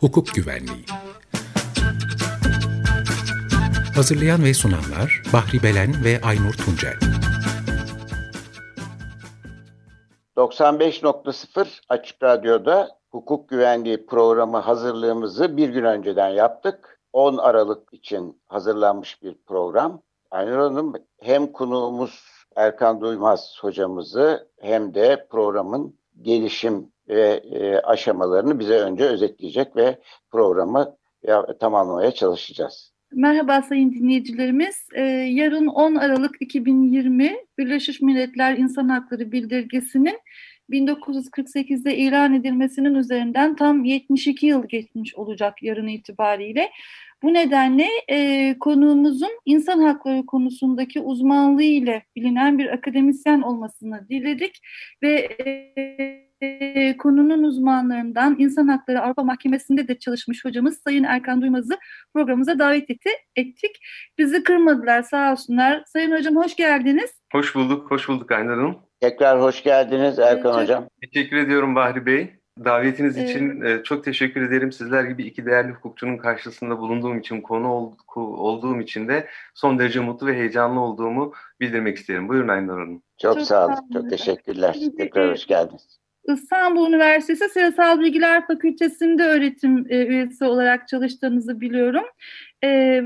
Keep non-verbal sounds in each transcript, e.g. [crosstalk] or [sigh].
hukuk güvenliği. Hazırlayan ve sunanlar Bahri Belen ve Aynur Tuncel. 95.0 Açık Radyo'da hukuk güvenliği programı hazırlığımızı bir gün önceden yaptık. 10 Aralık için hazırlanmış bir program. Aynur Hanım hem konuğumuz Erkan Duymaz hocamızı hem de programın gelişim ve e, aşamalarını bize önce özetleyecek ve programı ya, tamamlamaya çalışacağız. Merhaba sayın dinleyicilerimiz. Ee, yarın 10 Aralık 2020 Birleşmiş Milletler İnsan Hakları Bildirgesi'nin 1948'de ilan edilmesinin üzerinden tam 72 yıl geçmiş olacak yarın itibariyle. Bu nedenle e, konuğumuzun insan hakları konusundaki uzmanlığı ile bilinen bir akademisyen olmasını diledik ve e, konunun uzmanlarından İnsan Hakları Avrupa Mahkemesi'nde de çalışmış hocamız Sayın Erkan Duymaz'ı programımıza davet etti, ettik. Bizi kırmadılar sağ olsunlar. Sayın hocam hoş geldiniz. Hoş bulduk, hoş bulduk Aynur Hanım. Tekrar hoş geldiniz Erkan evet, Hocam. Teşekkür ediyorum Bahri Bey. Davetiniz evet. için e, çok teşekkür ederim. Sizler gibi iki değerli hukukçunun karşısında bulunduğum için, konu ol, olduğum için de son derece mutlu ve heyecanlı olduğumu bildirmek isterim. Buyurun Aynur Hanım. Çok, çok sağ olun. Çok teşekkürler. Tekrar hoş geldiniz. İstanbul Üniversitesi Siyasal Bilgiler Fakültesi'nde öğretim e, üyesi olarak çalıştığınızı biliyorum. E,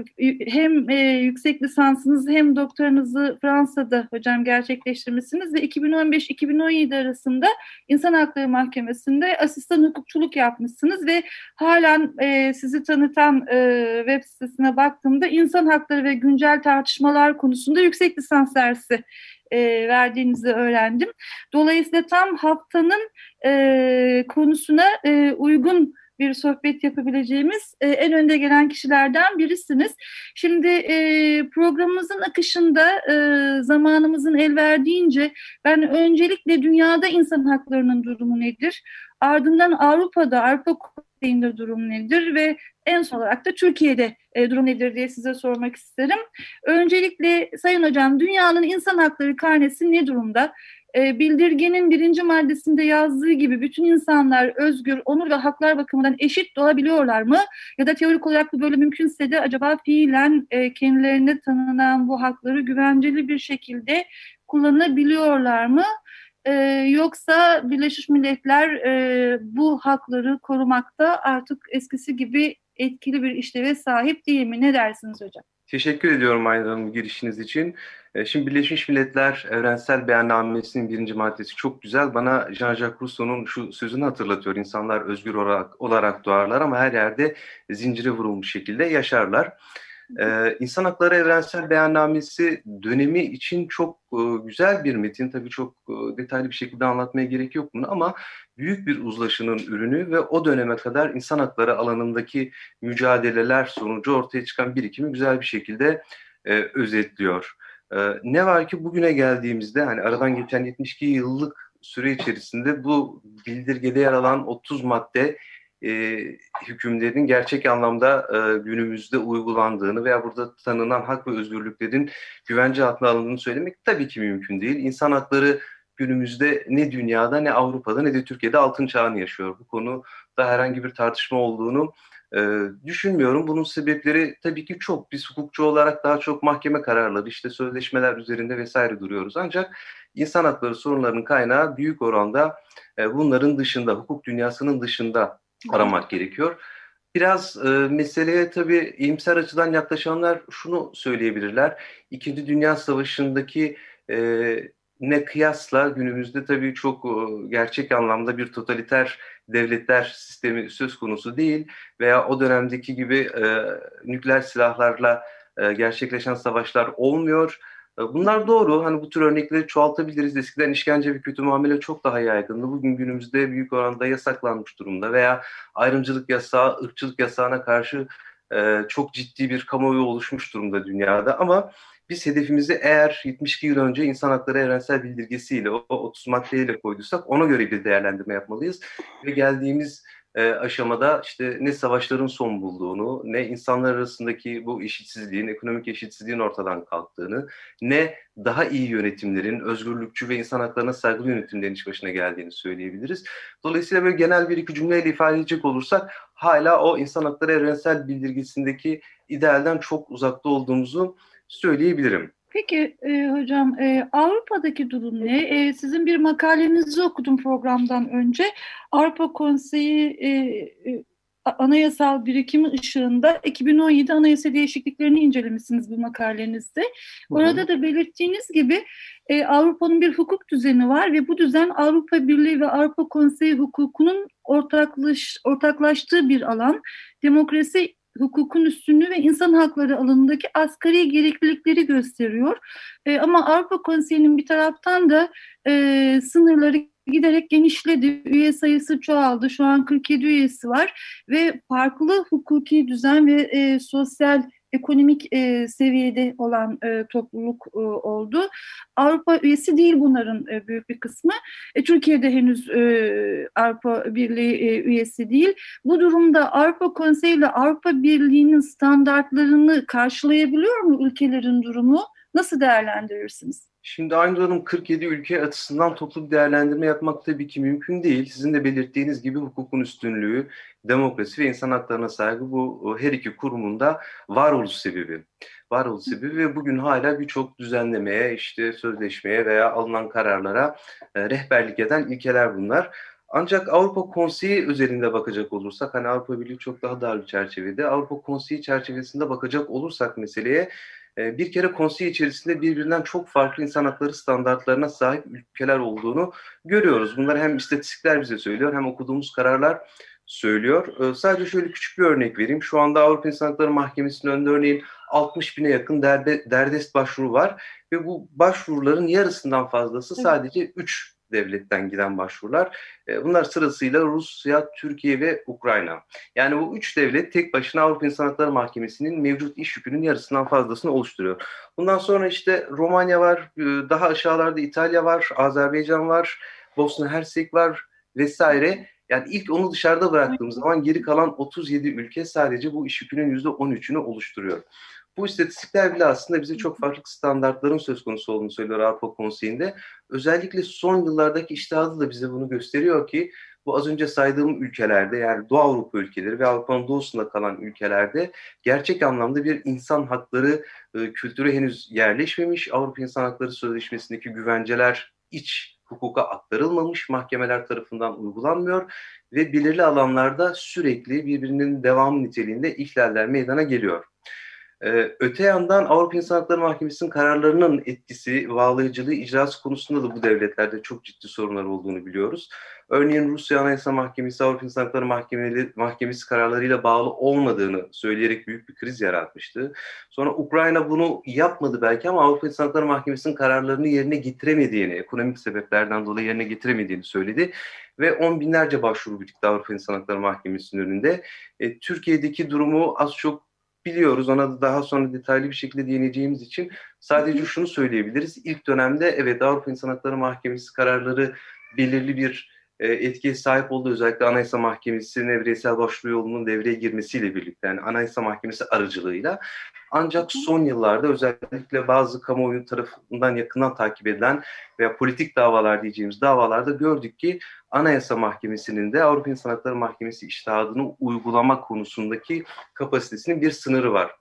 hem e, yüksek lisansınızı hem doktoranızı Fransa'da hocam gerçekleştirmişsiniz ve 2015-2017 arasında İnsan Hakları Mahkemesi'nde asistan hukukçuluk yapmışsınız ve halen e, sizi tanıtan e, web sitesine baktığımda insan hakları ve güncel tartışmalar konusunda yüksek lisans dersi e, verdiğinizi öğrendim. Dolayısıyla tam haftanın e, konusuna e, uygun bir sohbet yapabileceğimiz e, en önde gelen kişilerden birisiniz. Şimdi e, programımızın akışında e, zamanımızın el verdiğince ben öncelikle dünyada insan haklarının durumu nedir? Ardından Avrupa'da, Avrupa Konseyi'nde durum nedir ve en son olarak da Türkiye'de e, durum nedir diye size sormak isterim. Öncelikle Sayın Hocam dünyanın insan hakları karnesi ne durumda? E, bildirgenin birinci maddesinde yazdığı gibi bütün insanlar özgür, onur ve haklar bakımından eşit doğabiliyorlar mı? Ya da teorik olarak bu böyle mümkünse de acaba fiilen e, kendilerine tanınan bu hakları güvenceli bir şekilde kullanabiliyorlar mı? Ee, yoksa Birleşmiş Milletler e, bu hakları korumakta artık eskisi gibi etkili bir işleve sahip değil mi? Ne dersiniz hocam? Teşekkür ediyorum Aynur girişiniz için. E, şimdi Birleşmiş Milletler Evrensel Beyannamesi'nin birinci maddesi çok güzel. Bana Jean-Jacques Rousseau'nun şu sözünü hatırlatıyor. İnsanlar özgür olarak, olarak doğarlar ama her yerde zincire vurulmuş şekilde yaşarlar. Ee, İnsan Hakları Evrensel Beyannamesi dönemi için çok e, güzel bir metin. Tabii çok e, detaylı bir şekilde anlatmaya gerek yok bunu ama büyük bir uzlaşının ürünü ve o döneme kadar insan hakları alanındaki mücadeleler sonucu ortaya çıkan birikimi güzel bir şekilde e, özetliyor. E, ne var ki bugüne geldiğimizde hani aradan geçen 72 yıllık süre içerisinde bu bildirgede yer alan 30 madde e, hükümlerin gerçek anlamda e, günümüzde uygulandığını veya burada tanınan hak ve özgürlüklerin güvence altına alındığını söylemek tabii ki mümkün değil. İnsan hakları günümüzde ne dünyada ne Avrupa'da ne de Türkiye'de altın çağını yaşıyor. Bu konuda herhangi bir tartışma olduğunu e, düşünmüyorum. Bunun sebepleri tabii ki çok. Biz hukukçu olarak daha çok mahkeme kararları, işte sözleşmeler üzerinde vesaire duruyoruz. Ancak insan hakları sorunlarının kaynağı büyük oranda e, bunların dışında, hukuk dünyasının dışında aramak gerekiyor. Biraz e, meseleye tabii iyimser açıdan yaklaşanlar şunu söyleyebilirler. İkinci Dünya Savaşı'ndaki e, ne kıyasla günümüzde tabii çok e, gerçek anlamda bir totaliter devletler sistemi söz konusu değil veya o dönemdeki gibi e, nükleer silahlarla e, gerçekleşen savaşlar olmuyor. E, bunlar doğru. Hani bu tür örnekleri çoğaltabiliriz. Eskiden işkence ve kötü muamele çok daha yaygındı. Bugün günümüzde büyük oranda yasaklanmış durumda veya ayrımcılık yasağı, ırkçılık yasağına karşı e, çok ciddi bir kamuoyu oluşmuş durumda dünyada. Ama biz hedefimizi eğer 72 yıl önce insan hakları evrensel bildirgesiyle, o 30 maddeyle koyduysak ona göre bir değerlendirme yapmalıyız. Ve geldiğimiz e, aşamada işte ne savaşların son bulduğunu, ne insanlar arasındaki bu eşitsizliğin, ekonomik eşitsizliğin ortadan kalktığını, ne daha iyi yönetimlerin, özgürlükçü ve insan haklarına saygılı yönetimlerin iş başına geldiğini söyleyebiliriz. Dolayısıyla böyle genel bir iki cümleyle ifade edecek olursak hala o insan hakları evrensel bildirgisindeki idealden çok uzakta olduğumuzu söyleyebilirim. Peki e, hocam e, Avrupa'daki durum ne? E, sizin bir makalenizi okudum programdan önce. Avrupa Konseyi e, e, anayasal birikimi ışığında 2017 anayasa değişikliklerini incelemişsiniz bu makalenizde. Orada da belirttiğiniz gibi e, Avrupa'nın bir hukuk düzeni var ve bu düzen Avrupa Birliği ve Avrupa Konseyi hukukunun ortaklaş, ortaklaştığı bir alan. Demokrasi hukukun üstünlüğü ve insan hakları alanındaki asgari gereklilikleri gösteriyor. E, ama Avrupa Konseyi'nin bir taraftan da e, sınırları giderek genişledi. Üye sayısı çoğaldı. Şu an 47 üyesi var ve farklı hukuki düzen ve e, sosyal ekonomik e, seviyede olan e, topluluk e, oldu. Avrupa üyesi değil bunların e, büyük bir kısmı. E, Türkiye'de henüz e, Avrupa Birliği e, üyesi değil. Bu durumda Avrupa Konseyi ile Avrupa Birliği'nin standartlarını karşılayabiliyor mu ülkelerin durumu? Nasıl değerlendirirsiniz? Şimdi aynı durum 47 ülke açısından toplu bir değerlendirme yapmak tabii ki mümkün değil. Sizin de belirttiğiniz gibi hukukun üstünlüğü, demokrasi ve insan haklarına saygı bu her iki kurumun da varoluş sebebi. Varoluş sebebi ve bugün hala birçok düzenlemeye, işte sözleşmeye veya alınan kararlara e, rehberlik eden ilkeler bunlar. Ancak Avrupa Konseyi özelinde bakacak olursak, hani Avrupa Birliği çok daha dar bir çerçevede, Avrupa Konseyi çerçevesinde bakacak olursak meseleye, ee, bir kere konsey içerisinde birbirinden çok farklı insan hakları standartlarına sahip ülkeler olduğunu görüyoruz. Bunlar hem istatistikler bize söylüyor hem okuduğumuz kararlar söylüyor. Ee, sadece şöyle küçük bir örnek vereyim. Şu anda Avrupa İnsan Hakları Mahkemesi'nin önünde örneğin 60 bine yakın derde, derdest başvuru var ve bu başvuruların yarısından fazlası sadece 3 devletten giden başvurular. E, bunlar sırasıyla Rusya, Türkiye ve Ukrayna. Yani bu üç devlet tek başına Avrupa İnsan Hakları Mahkemesi'nin mevcut iş yükünün yarısından fazlasını oluşturuyor. Bundan sonra işte Romanya var, e, daha aşağılarda İtalya var, Azerbaycan var, Bosna Hersek var vesaire. Yani ilk onu dışarıda bıraktığımız zaman geri kalan 37 ülke sadece bu iş yükünün %13'ünü oluşturuyor. Bu istatistikler bile aslında bize çok farklı standartların söz konusu olduğunu söylüyor Avrupa Konseyi'nde. Özellikle son yıllardaki iştihadı da bize bunu gösteriyor ki bu az önce saydığım ülkelerde yani Doğu Avrupa ülkeleri ve Avrupa'nın doğusunda kalan ülkelerde gerçek anlamda bir insan hakları e, kültürü henüz yerleşmemiş. Avrupa İnsan Hakları Sözleşmesi'ndeki güvenceler iç hukuka aktarılmamış, mahkemeler tarafından uygulanmıyor ve belirli alanlarda sürekli birbirinin devamı niteliğinde ihlaller meydana geliyor. Ee, öte yandan Avrupa İnsan Hakları Mahkemesi'nin kararlarının etkisi, bağlayıcılığı, icrası konusunda da bu devletlerde çok ciddi sorunlar olduğunu biliyoruz. Örneğin Rusya Anayasa Mahkemesi, Avrupa İnsan Hakları Mahkemesi, Mahkemesi kararlarıyla bağlı olmadığını söyleyerek büyük bir kriz yaratmıştı. Sonra Ukrayna bunu yapmadı belki ama Avrupa İnsan Hakları Mahkemesi'nin kararlarını yerine getiremediğini, ekonomik sebeplerden dolayı yerine getiremediğini söyledi ve on binlerce başvuru birlikte Avrupa İnsan Hakları Mahkemesi'nin önünde. E, Türkiye'deki durumu az çok biliyoruz. Ona da daha sonra detaylı bir şekilde değineceğimiz için sadece şunu söyleyebiliriz. İlk dönemde evet Avrupa İnsan Hakları Mahkemesi kararları belirli bir etkiye sahip oldu. Özellikle Anayasa Mahkemesi'nin bireysel başvuru yolunun devreye girmesiyle birlikte yani Anayasa Mahkemesi aracılığıyla. Ancak son yıllarda özellikle bazı kamuoyu tarafından yakından takip edilen veya politik davalar diyeceğimiz davalarda gördük ki Anayasa Mahkemesi'nin de Avrupa İnsan Hakları Mahkemesi iştihadını uygulama konusundaki kapasitesinin bir sınırı var.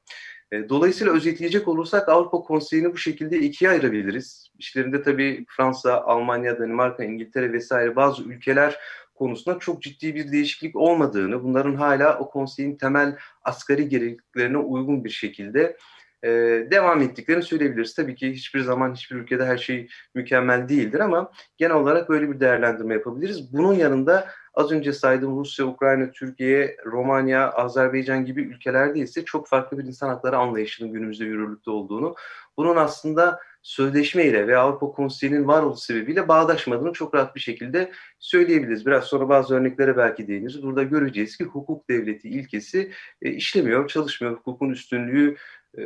E, dolayısıyla özetleyecek olursak Avrupa Konseyi'ni bu şekilde ikiye ayırabiliriz. İşlerinde tabii Fransa, Almanya, Danimarka, İngiltere vesaire bazı ülkeler konusunda çok ciddi bir değişiklik olmadığını, bunların hala o konseyin temel asgari gerekliliklerine uygun bir şekilde e, devam ettiklerini söyleyebiliriz. Tabii ki hiçbir zaman hiçbir ülkede her şey mükemmel değildir ama genel olarak böyle bir değerlendirme yapabiliriz. Bunun yanında az önce saydığım Rusya, Ukrayna, Türkiye, Romanya, Azerbaycan gibi ülkelerde ise çok farklı bir insan hakları anlayışının günümüzde yürürlükte olduğunu, bunun aslında sözleşme ile ve Avrupa Konseyi'nin varoluş sebebiyle bağdaşmadığını çok rahat bir şekilde söyleyebiliriz. Biraz sonra bazı örneklere belki değiniriz. Burada göreceğiz ki hukuk devleti ilkesi e, işlemiyor, çalışmıyor. Hukukun üstünlüğü e,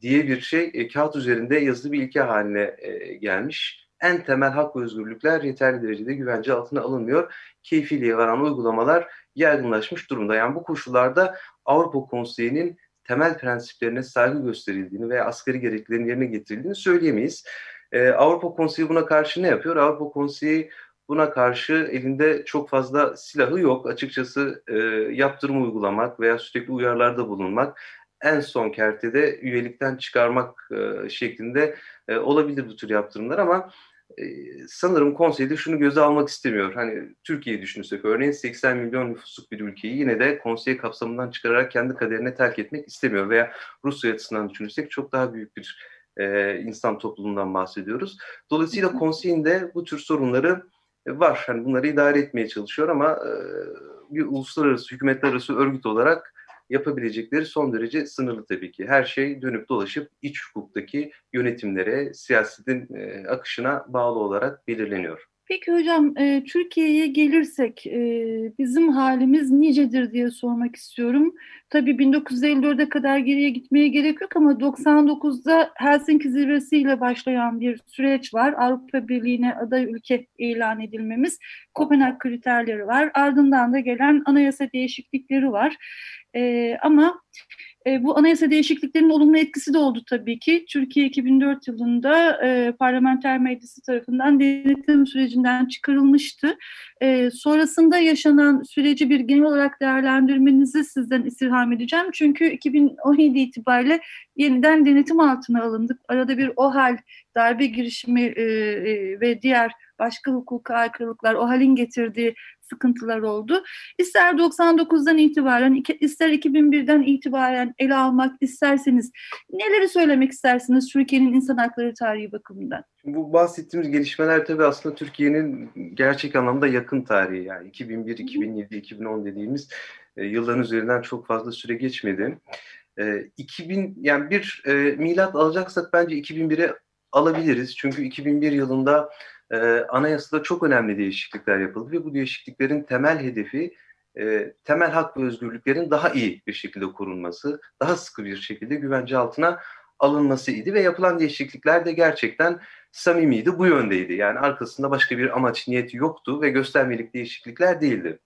diye bir şey e, kağıt üzerinde yazılı bir ilke haline gelmiş. En temel hak ve özgürlükler yeterli derecede güvence altına alınmıyor. Keyfiliğe varan uygulamalar yaygınlaşmış durumda. Yani bu koşullarda Avrupa Konseyi'nin temel prensiplerine saygı gösterildiğini veya asgari gereklilerin yerine getirildiğini söyleyemeyiz. Ee, Avrupa Konseyi buna karşı ne yapıyor? Avrupa Konseyi buna karşı elinde çok fazla silahı yok. Açıkçası e, yaptırım uygulamak veya sürekli uyarılarda bulunmak en son kertede üyelikten çıkarmak e, şeklinde e, olabilir bu tür yaptırımlar ama e, sanırım konseyde şunu göze almak istemiyor. Hani Türkiye'yi düşünürsek örneğin 80 milyon nüfusluk bir ülkeyi yine de konsey kapsamından çıkararak kendi kaderine terk etmek istemiyor. Veya Rusya açısından düşünürsek çok daha büyük bir e, insan topluluğundan bahsediyoruz. Dolayısıyla konseyin de bu tür sorunları var. Hani bunları idare etmeye çalışıyor ama e, bir uluslararası, hükümetler arası örgüt olarak yapabilecekleri son derece sınırlı tabii ki. Her şey dönüp dolaşıp iç hukuktaki yönetimlere, siyasetin e, akışına bağlı olarak belirleniyor. Peki hocam e, Türkiye'ye gelirsek e, bizim halimiz nicedir diye sormak istiyorum. Tabii 1954'e kadar geriye gitmeye gerek yok ama 99'da Helsinki zirvesiyle başlayan bir süreç var. Avrupa Birliği'ne aday ülke ilan edilmemiz, Kopenhag kriterleri var. Ardından da gelen anayasa değişiklikleri var. E, ama e, bu anayasa değişikliklerinin olumlu etkisi de oldu tabii ki. Türkiye 2004 yılında e, parlamenter meclisi tarafından denetim sürecinden çıkarılmıştı. E, sonrasında yaşanan süreci bir genel olarak değerlendirmenizi sizden istirham edeceğim. Çünkü 2017 itibariyle yeniden denetim altına alındık. Arada bir OHAL darbe girişimi e, e, ve diğer başka hukuka aykırılıklar, o halin getirdiği sıkıntılar oldu. İster 99'dan itibaren, ister 2001'den itibaren ele almak isterseniz neleri söylemek istersiniz Türkiye'nin insan hakları tarihi bakımından? Bu bahsettiğimiz gelişmeler tabii aslında Türkiye'nin gerçek anlamda yakın tarihi. Yani 2001, 2007, 2010 dediğimiz e, yılların üzerinden çok fazla süre geçmedi. E, 2000 yani bir e, milat alacaksak bence 2001'e alabiliriz. Çünkü 2001 yılında e, anayasada çok önemli değişiklikler yapıldı ve bu değişikliklerin temel hedefi e, temel hak ve özgürlüklerin daha iyi bir şekilde korunması, daha sıkı bir şekilde güvence altına alınması idi ve yapılan değişiklikler de gerçekten samimiydi, bu yöndeydi. Yani arkasında başka bir amaç, niyeti yoktu ve göstermelik değişiklikler değildi.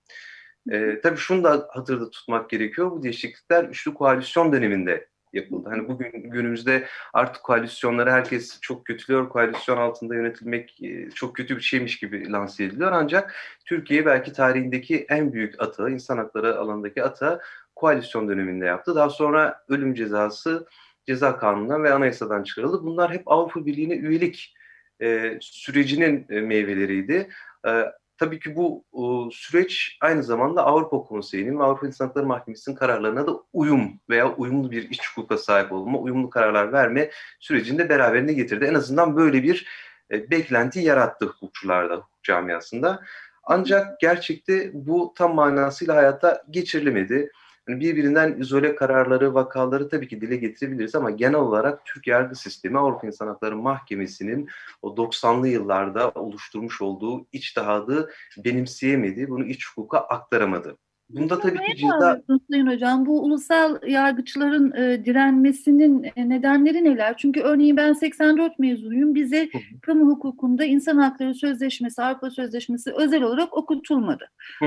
E, tabii şunu da hatırda tutmak gerekiyor, bu değişiklikler üçlü koalisyon döneminde yapıldı. Hani bugün günümüzde artık koalisyonları herkes çok kötülüyor. Koalisyon altında yönetilmek e, çok kötü bir şeymiş gibi lanse ediliyor. Ancak Türkiye belki tarihindeki en büyük atağı, insan hakları alanındaki atağı koalisyon döneminde yaptı. Daha sonra ölüm cezası ceza kanununa ve anayasadan çıkarıldı. Bunlar hep Avrupa Birliği'ne üyelik e, sürecinin e, meyveleriydi. E, Tabii ki bu e, süreç aynı zamanda Avrupa Konseyi'nin ve Avrupa İnsan Hakları Mahkemesi'nin kararlarına da uyum veya uyumlu bir iç hukuka sahip olma, uyumlu kararlar verme sürecinde beraberinde getirdi. En azından böyle bir e, beklenti yarattı hukukçularda, hukuk camiasında. Ancak gerçekte bu tam manasıyla hayata geçirilemedi. Yani birbirinden izole kararları, vakaları tabii ki dile getirebiliriz ama genel olarak Türk yargı sistemi Avrupa İnsan Hakları Mahkemesi'nin o 90'lı yıllarda oluşturmuş olduğu içtihadı benimseyemedi, bunu iç hukuka aktaramadı. Bunda tabii ki ceza... Sayın Hocam, bu ulusal yargıçların e, direnmesinin e, nedenleri neler? Çünkü örneğin ben 84 mezunuyum. Bize kamu hukukunda insan hakları sözleşmesi, Avrupa Sözleşmesi özel olarak okutulmadı.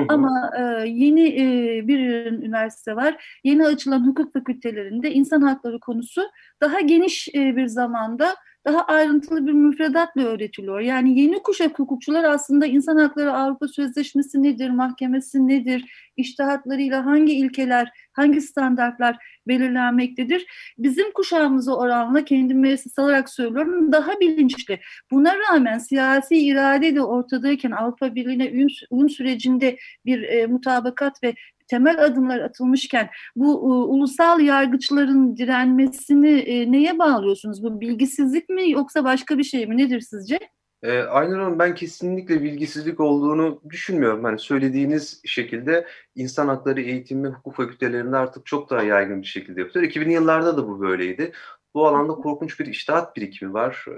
Ama e, yeni e, bir üniversite var. Yeni açılan hukuk fakültelerinde insan hakları konusu daha geniş e, bir zamanda daha ayrıntılı bir müfredatla öğretiliyor. Yani yeni kuşak hukukçular aslında insan hakları Avrupa Sözleşmesi nedir, mahkemesi nedir, iştihatlarıyla hangi ilkeler, hangi standartlar belirlenmektedir. Bizim kuşağımıza oranla kendimi müesses alarak söylüyorum daha bilinçli. Buna rağmen siyasi irade de ortadayken Avrupa Birliği'ne uyum, uyum sürecinde bir e, mutabakat ve temel adımlar atılmışken bu e, ulusal yargıçların direnmesini e, neye bağlıyorsunuz? Bu bilgisizlik mi yoksa başka bir şey mi? Nedir sizce? E, Aynur Hanım ben kesinlikle bilgisizlik olduğunu düşünmüyorum. Hani söylediğiniz şekilde insan hakları eğitimi hukuk fakültelerinde artık çok daha yaygın bir şekilde yapılıyor. 2000'li yıllarda da bu böyleydi. Bu alanda korkunç bir iştahat birikimi var. Ee,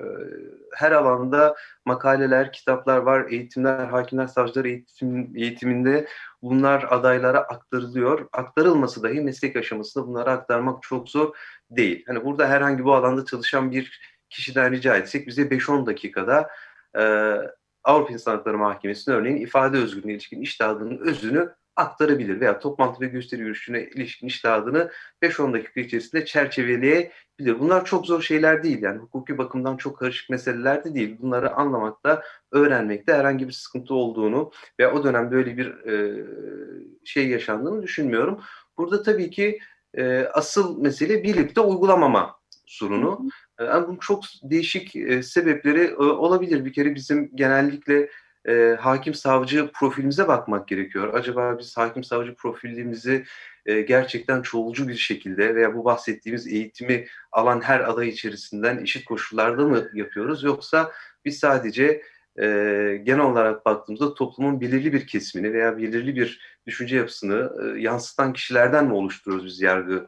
her alanda makaleler, kitaplar var, eğitimler, hakimler, savcılar eğitim, eğitiminde bunlar adaylara aktarılıyor. Aktarılması dahi meslek aşamasında bunları aktarmak çok zor değil. Hani burada herhangi bu alanda çalışan bir kişiden rica etsek bize 5-10 dakikada e, Avrupa İnsan Hakları Mahkemesi'nin örneğin ifade özgürlüğüne ilişkin iştahının özünü aktarabilir veya toplantı ve gösteri yürüyüşüne ilişkin iştahını 5-10 dakika içerisinde çerçeveleyebilir. Bunlar çok zor şeyler değil yani hukuki bakımdan çok karışık meseleler de değil. Bunları anlamakta, öğrenmekte herhangi bir sıkıntı olduğunu veya o dönem böyle bir e, şey yaşandığını düşünmüyorum. Burada tabii ki e, asıl mesele birlikte uygulamama sorunu. Yani bunun çok değişik e, sebepleri e, olabilir. Bir kere bizim genellikle e, hakim savcı profilimize bakmak gerekiyor. Acaba biz hakim savcı profilimizi e, gerçekten çoğulcu bir şekilde veya bu bahsettiğimiz eğitimi alan her aday içerisinden eşit koşullarda mı yapıyoruz yoksa biz sadece e, genel olarak baktığımızda toplumun belirli bir kesimini veya belirli bir düşünce yapısını e, yansıtan kişilerden mi oluşturuyoruz biz yargı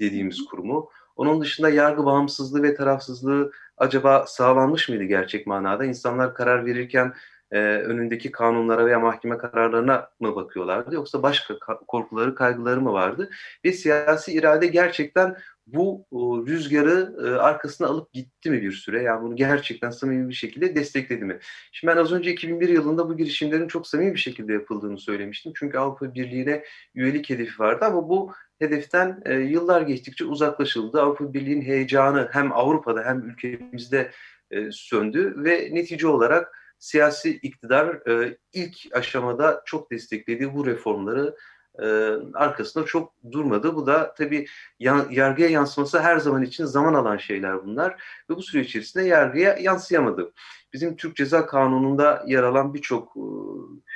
dediğimiz kurumu? Onun dışında yargı bağımsızlığı ve tarafsızlığı acaba sağlanmış mıydı gerçek manada? İnsanlar karar verirken e, önündeki kanunlara veya mahkeme kararlarına mı bakıyorlardı yoksa başka korkuları, kaygıları mı vardı? Ve siyasi irade gerçekten bu e, rüzgarı e, arkasına alıp gitti mi bir süre? Yani bunu gerçekten samimi bir şekilde destekledi mi? Şimdi ben az önce 2001 yılında bu girişimlerin çok samimi bir şekilde yapıldığını söylemiştim. Çünkü Avrupa Birliği'ne üyelik hedefi vardı ama bu hedeften e, yıllar geçtikçe uzaklaşıldı. Avrupa Birliği'nin heyecanı hem Avrupa'da hem ülkemizde e, söndü ve netice olarak siyasi iktidar e, ilk aşamada çok desteklediği bu reformları e, arkasında çok durmadı. Bu da tabii yargıya yansıması her zaman için zaman alan şeyler bunlar ve bu süre içerisinde yargıya yansıyamadı. Bizim Türk Ceza Kanunu'nda yer alan birçok e,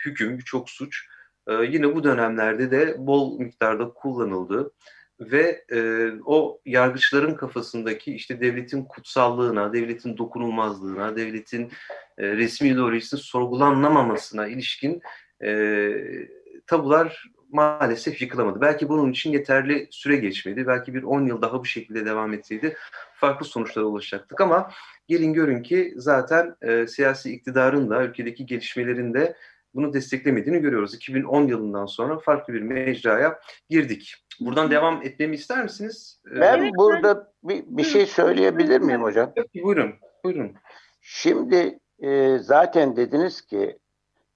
hüküm, birçok suç e, yine bu dönemlerde de bol miktarda kullanıldı ve e, o yargıçların kafasındaki işte devletin kutsallığına, devletin dokunulmazlığına, devletin e, resmi ideolojisinin sorgulanamamasına ilişkin e, tabular maalesef yıkılamadı. Belki bunun için yeterli süre geçmedi. Belki bir 10 yıl daha bu şekilde devam etseydi farklı sonuçlara ulaşacaktık ama gelin görün ki zaten e, siyasi iktidarın da ülkedeki gelişmelerin de bunu desteklemediğini görüyoruz. 2010 yılından sonra farklı bir mecraya girdik. Buradan devam etmemi ister misiniz? Ee, ben evet, burada bir, bir şey söyleyebilir miyim hocam? Peki, buyurun, buyurun. Şimdi e, zaten dediniz ki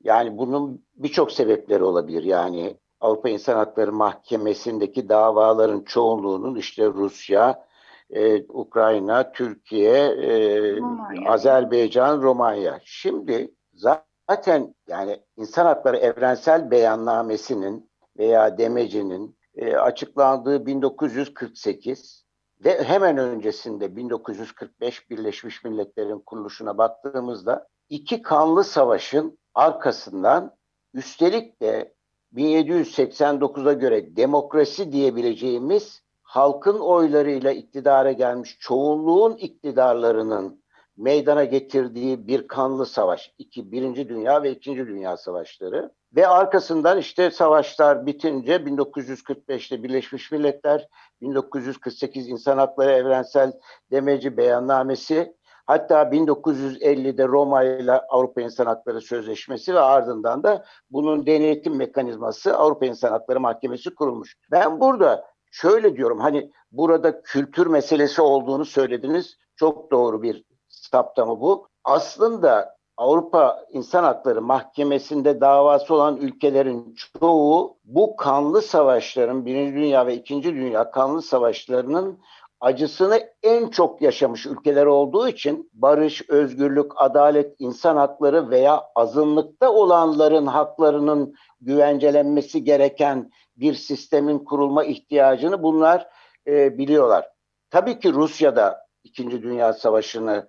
yani bunun birçok sebepleri olabilir. Yani Avrupa İnsan Hakları Mahkemesi'ndeki davaların çoğunluğunun işte Rusya, e, Ukrayna, Türkiye, e, Azerbaycan, Romanya. Şimdi zaten yani İnsan Hakları Evrensel Beyannamesi'nin veya demecinin e, açıklandığı 1948 ve hemen öncesinde 1945 Birleşmiş Milletler'in kuruluşuna baktığımızda iki kanlı savaşın arkasından üstelik de 1789'a göre demokrasi diyebileceğimiz halkın oylarıyla iktidara gelmiş çoğunluğun iktidarlarının meydana getirdiği bir kanlı savaş. İki, Birinci Dünya ve İkinci Dünya Savaşları. Ve arkasından işte savaşlar bitince 1945'te Birleşmiş Milletler, 1948 İnsan Hakları Evrensel Demeci Beyannamesi, hatta 1950'de Roma ile Avrupa İnsan Hakları Sözleşmesi ve ardından da bunun denetim mekanizması Avrupa İnsan Hakları Mahkemesi kurulmuş. Ben burada şöyle diyorum hani burada kültür meselesi olduğunu söylediniz. Çok doğru bir saptama bu. Aslında Avrupa İnsan Hakları Mahkemesi'nde davası olan ülkelerin çoğu bu kanlı savaşların, Birinci Dünya ve İkinci Dünya kanlı savaşlarının acısını en çok yaşamış ülkeler olduğu için barış, özgürlük, adalet, insan hakları veya azınlıkta olanların haklarının güvencelenmesi gereken bir sistemin kurulma ihtiyacını bunlar e, biliyorlar. Tabii ki Rusya da İkinci Dünya Savaşı'nı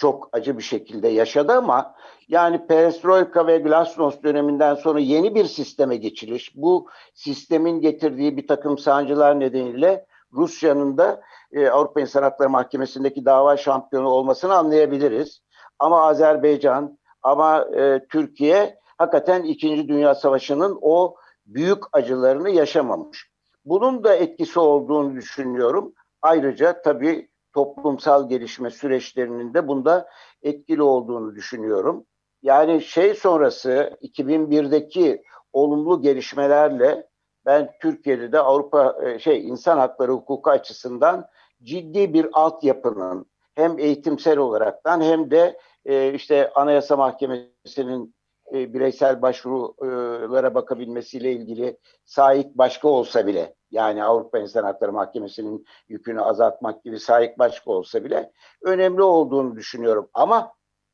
çok acı bir şekilde yaşadı ama yani Perestroika ve Glasnost döneminden sonra yeni bir sisteme geçiliş, bu sistemin getirdiği bir takım sancılar nedeniyle Rusya'nın da e, Avrupa İnsan Hakları Mahkemesi'ndeki dava şampiyonu olmasını anlayabiliriz. Ama Azerbaycan, ama e, Türkiye hakikaten İkinci Dünya Savaşı'nın o büyük acılarını yaşamamış. Bunun da etkisi olduğunu düşünüyorum. Ayrıca tabii toplumsal gelişme süreçlerinin de bunda etkili olduğunu düşünüyorum. Yani şey sonrası 2001'deki olumlu gelişmelerle ben Türkiye'de de Avrupa e, şey insan hakları hukuku açısından ciddi bir altyapının hem eğitimsel olaraktan hem de e, işte Anayasa Mahkemesi'nin e, bireysel başvurulara bakabilmesiyle ilgili sahip başka olsa bile yani Avrupa İnsan Hakları Mahkemesi'nin yükünü azaltmak gibi sahip başka olsa bile önemli olduğunu düşünüyorum. Ama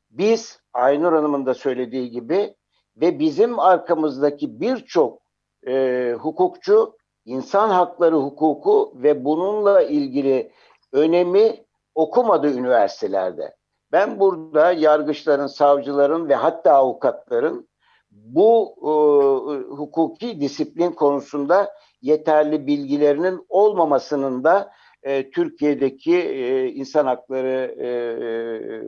biz Aynur Hanım'ın da söylediği gibi ve bizim arkamızdaki birçok e, hukukçu insan hakları hukuku ve bununla ilgili önemi okumadı üniversitelerde. Ben burada yargıçların, savcıların ve hatta avukatların bu e, hukuki disiplin konusunda yeterli bilgilerinin olmamasının da e, Türkiye'deki e, insan hakları e,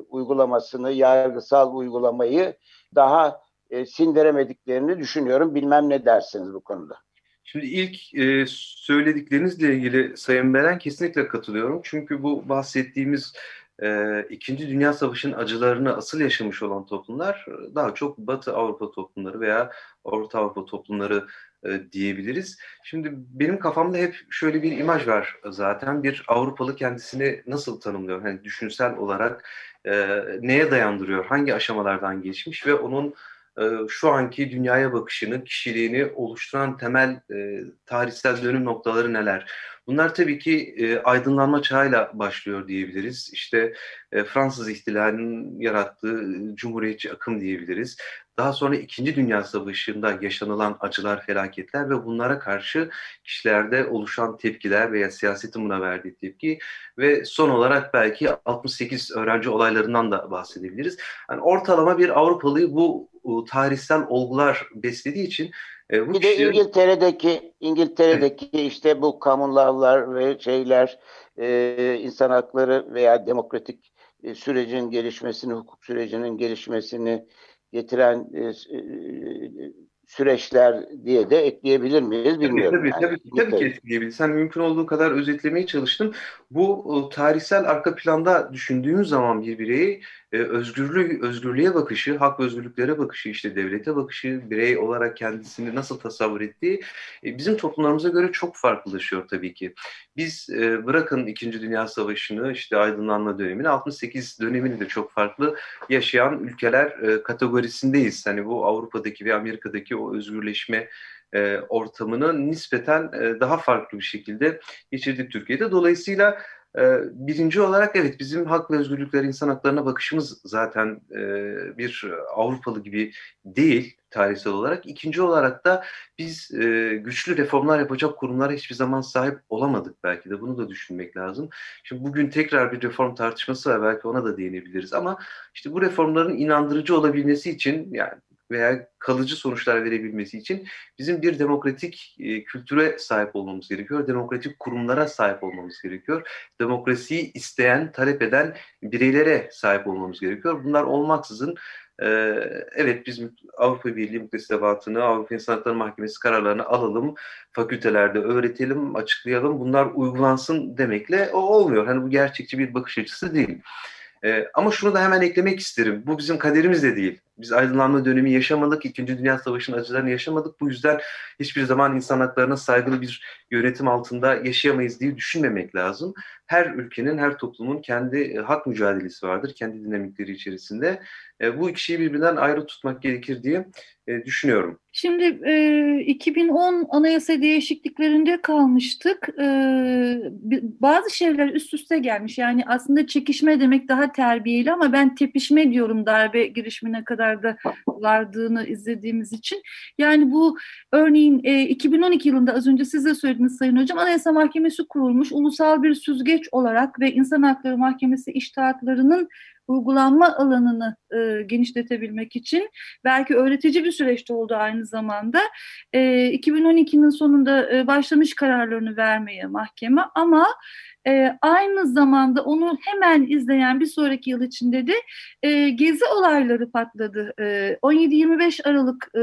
uygulamasını, yargısal uygulamayı daha e, sindiremediklerini düşünüyorum. Bilmem ne dersiniz bu konuda. Şimdi ilk e, söylediklerinizle ilgili Sayın Beren kesinlikle katılıyorum. Çünkü bu bahsettiğimiz e, İkinci Dünya Savaşı'nın acılarını asıl yaşamış olan toplumlar daha çok Batı Avrupa toplumları veya Orta Avrupa toplumları e, diyebiliriz. Şimdi benim kafamda hep şöyle bir imaj var zaten. Bir Avrupalı kendisini nasıl tanımlıyor? Hani düşünsel olarak e, neye dayandırıyor? Hangi aşamalardan geçmiş ve onun şu anki dünyaya bakışını, kişiliğini oluşturan temel e, tarihsel dönüm noktaları neler? Bunlar tabii ki e, aydınlanma çağıyla başlıyor diyebiliriz. İşte e, Fransız ihtilalinin yarattığı cumhuriyetçi akım diyebiliriz. Daha sonra İkinci Dünya Savaşı'nda yaşanılan acılar, felaketler ve bunlara karşı kişilerde oluşan tepkiler veya siyasetin buna verdiği tepki ve son olarak belki 68 öğrenci olaylarından da bahsedebiliriz. Yani ortalama bir Avrupalıyı bu tarihsel olgular beslediği için e, bu bir kişilerin... de İngiltere'deki İngiltere'deki evet. işte bu kamunlarlar ve şeyler e, insan hakları veya demokratik e, sürecin gelişmesini, hukuk sürecinin gelişmesini getiren e, e, süreçler diye de ekleyebilir miyiz bilmiyorum. Tabii tabii, yani. tabii, tabii ki ekleyebiliriz. Sen mümkün olduğu kadar özetlemeye çalıştım. Bu tarihsel arka planda düşündüğümüz zaman bir bireyi e, özgürlüğü, özgürlüğe bakışı, hak ve özgürlüklere bakışı, işte devlete bakışı, birey olarak kendisini nasıl tasavvur ettiği e, bizim toplumlarımıza göre çok farklılaşıyor tabii ki. Biz e, bırakın İkinci Dünya Savaşı'nı, işte aydınlanma dönemini, 68 dönemini de çok farklı yaşayan ülkeler e, kategorisindeyiz. Hani bu Avrupa'daki ve Amerika'daki o özgürleşme e, ortamını nispeten e, daha farklı bir şekilde geçirdik Türkiye'de. Dolayısıyla birinci olarak evet bizim hak ve özgürlükler, insan haklarına bakışımız zaten e, bir Avrupalı gibi değil tarihsel olarak. İkinci olarak da biz e, güçlü reformlar yapacak kurumlara hiçbir zaman sahip olamadık belki de. Bunu da düşünmek lazım. Şimdi bugün tekrar bir reform tartışması var. Belki ona da değinebiliriz ama işte bu reformların inandırıcı olabilmesi için yani veya kalıcı sonuçlar verebilmesi için bizim bir demokratik e, kültüre sahip olmamız gerekiyor. Demokratik kurumlara sahip olmamız gerekiyor. Demokrasiyi isteyen, talep eden bireylere sahip olmamız gerekiyor. Bunlar olmaksızın e, evet biz Avrupa Birliği muktesebatını, Avrupa İnsan Hakları Mahkemesi kararlarını alalım, fakültelerde öğretelim, açıklayalım, bunlar uygulansın demekle o olmuyor. Hani bu gerçekçi bir bakış açısı değil. E, ama şunu da hemen eklemek isterim. Bu bizim kaderimiz de değil. Biz aydınlanma dönemi yaşamadık, İkinci Dünya Savaşı'nın acılarını yaşamadık. Bu yüzden hiçbir zaman insan haklarına saygılı bir yönetim altında yaşayamayız diye düşünmemek lazım. Her ülkenin, her toplumun kendi e, hak mücadelesi vardır, kendi dinamikleri içerisinde. E, bu ikişiyi birbirinden ayrı tutmak gerekir diye e, düşünüyorum. Şimdi e, 2010 anayasa değişikliklerinde kalmıştık. Bazı şeyler üst üste gelmiş. Yani aslında çekişme demek daha terbiyeli ama ben tepişme diyorum darbe girişimine kadar da vardığını izlediğimiz için. Yani bu örneğin e, 2012 yılında az önce size söylediniz Sayın Hocam Anayasa Mahkemesi kurulmuş. Ulusal bir süzgeç olarak ve İnsan Hakları Mahkemesi iştahatlarının uygulanma alanını e, genişletebilmek için belki öğretici bir süreçte oldu aynı zamanda. E, 2012'nin sonunda e, başlamış kararlarını vermeye mahkeme ama e, aynı zamanda onu hemen izleyen bir sonraki yıl içinde de e, gezi olayları patladı. E, 17-25 Aralık e,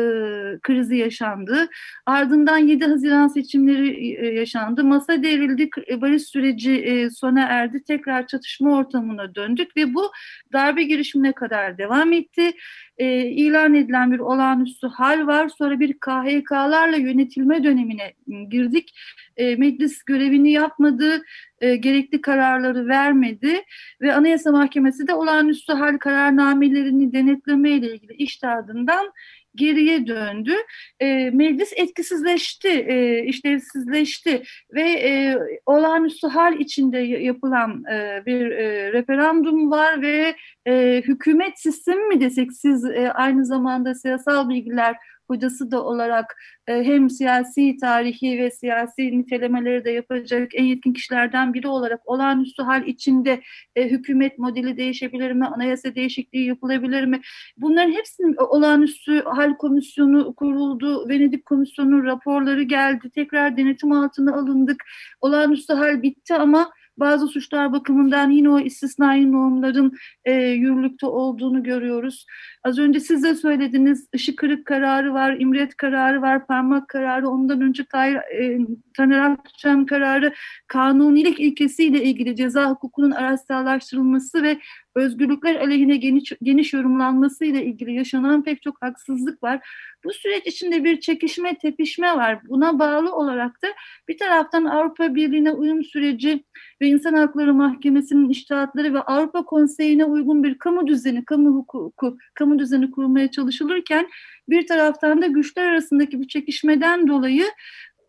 krizi yaşandı. Ardından 7 Haziran seçimleri e, yaşandı. Masa devrildi, barış süreci e, sona erdi. Tekrar çatışma ortamına döndük ve bu darbe girişimine kadar devam etti. E, ilan edilen bir olağanüstü hal var. Sonra bir KHK'larla yönetilme dönemine girdik. E, meclis görevini yapmadı, e, gerekli kararları vermedi ve Anayasa Mahkemesi de olağanüstü hal kararnamelerini denetleme ile ilgili iştahından geriye döndü. E, meclis etkisizleşti, e, işlevsizleşti ve e, olağanüstü hal içinde yapılan e, bir e, referandum var ve e, hükümet sistemi mi desek siz e, aynı zamanda siyasal bilgiler hocası da olarak e, hem siyasi tarihi ve siyasi nitelemeleri de yapacak en yetkin kişilerden biri olarak olağanüstü hal içinde e, hükümet modeli değişebilir mi, anayasa değişikliği yapılabilir mi? Bunların hepsinin olağanüstü hal komisyonu kuruldu, Venedik komisyonu raporları geldi, tekrar denetim altına alındık. Olağanüstü hal bitti ama bazı suçlar bakımından yine o istisnai normların e, yürürlükte olduğunu görüyoruz. Az önce siz de söylediniz, ışık kırık kararı var, imret kararı var, parmak kararı, ondan önce Tayyip, e, Taner Akçam kararı, kanunilik ilkesiyle ilgili ceza hukukunun araçsallaştırılması ve özgürlükler aleyhine geniş, geniş yorumlanması ile ilgili yaşanan pek çok haksızlık var. Bu süreç içinde bir çekişme, tepişme var. Buna bağlı olarak da bir taraftan Avrupa Birliği'ne uyum süreci ve İnsan Hakları Mahkemesi'nin iştahatları ve Avrupa Konseyi'ne uygun bir kamu düzeni, kamu hukuku, kamu düzeni kurmaya çalışılırken bir taraftan da güçler arasındaki bir çekişmeden dolayı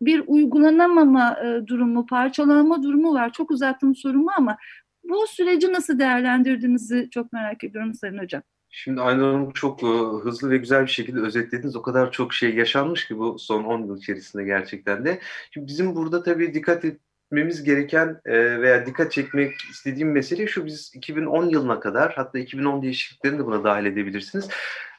bir uygulanamama e, durumu, parçalanma durumu var. Çok uzattım sorumu ama bu süreci nasıl değerlendirdiğinizi çok merak ediyorum Sayın Hocam. Şimdi Aynur Hanım çok e, hızlı ve güzel bir şekilde özetlediniz. O kadar çok şey yaşanmış ki bu son 10 yıl içerisinde gerçekten de. Şimdi bizim burada tabii dikkat etmemiz gereken e, veya dikkat çekmek istediğim mesele şu. Biz 2010 yılına kadar hatta 2010 değişikliklerini de buna dahil edebilirsiniz.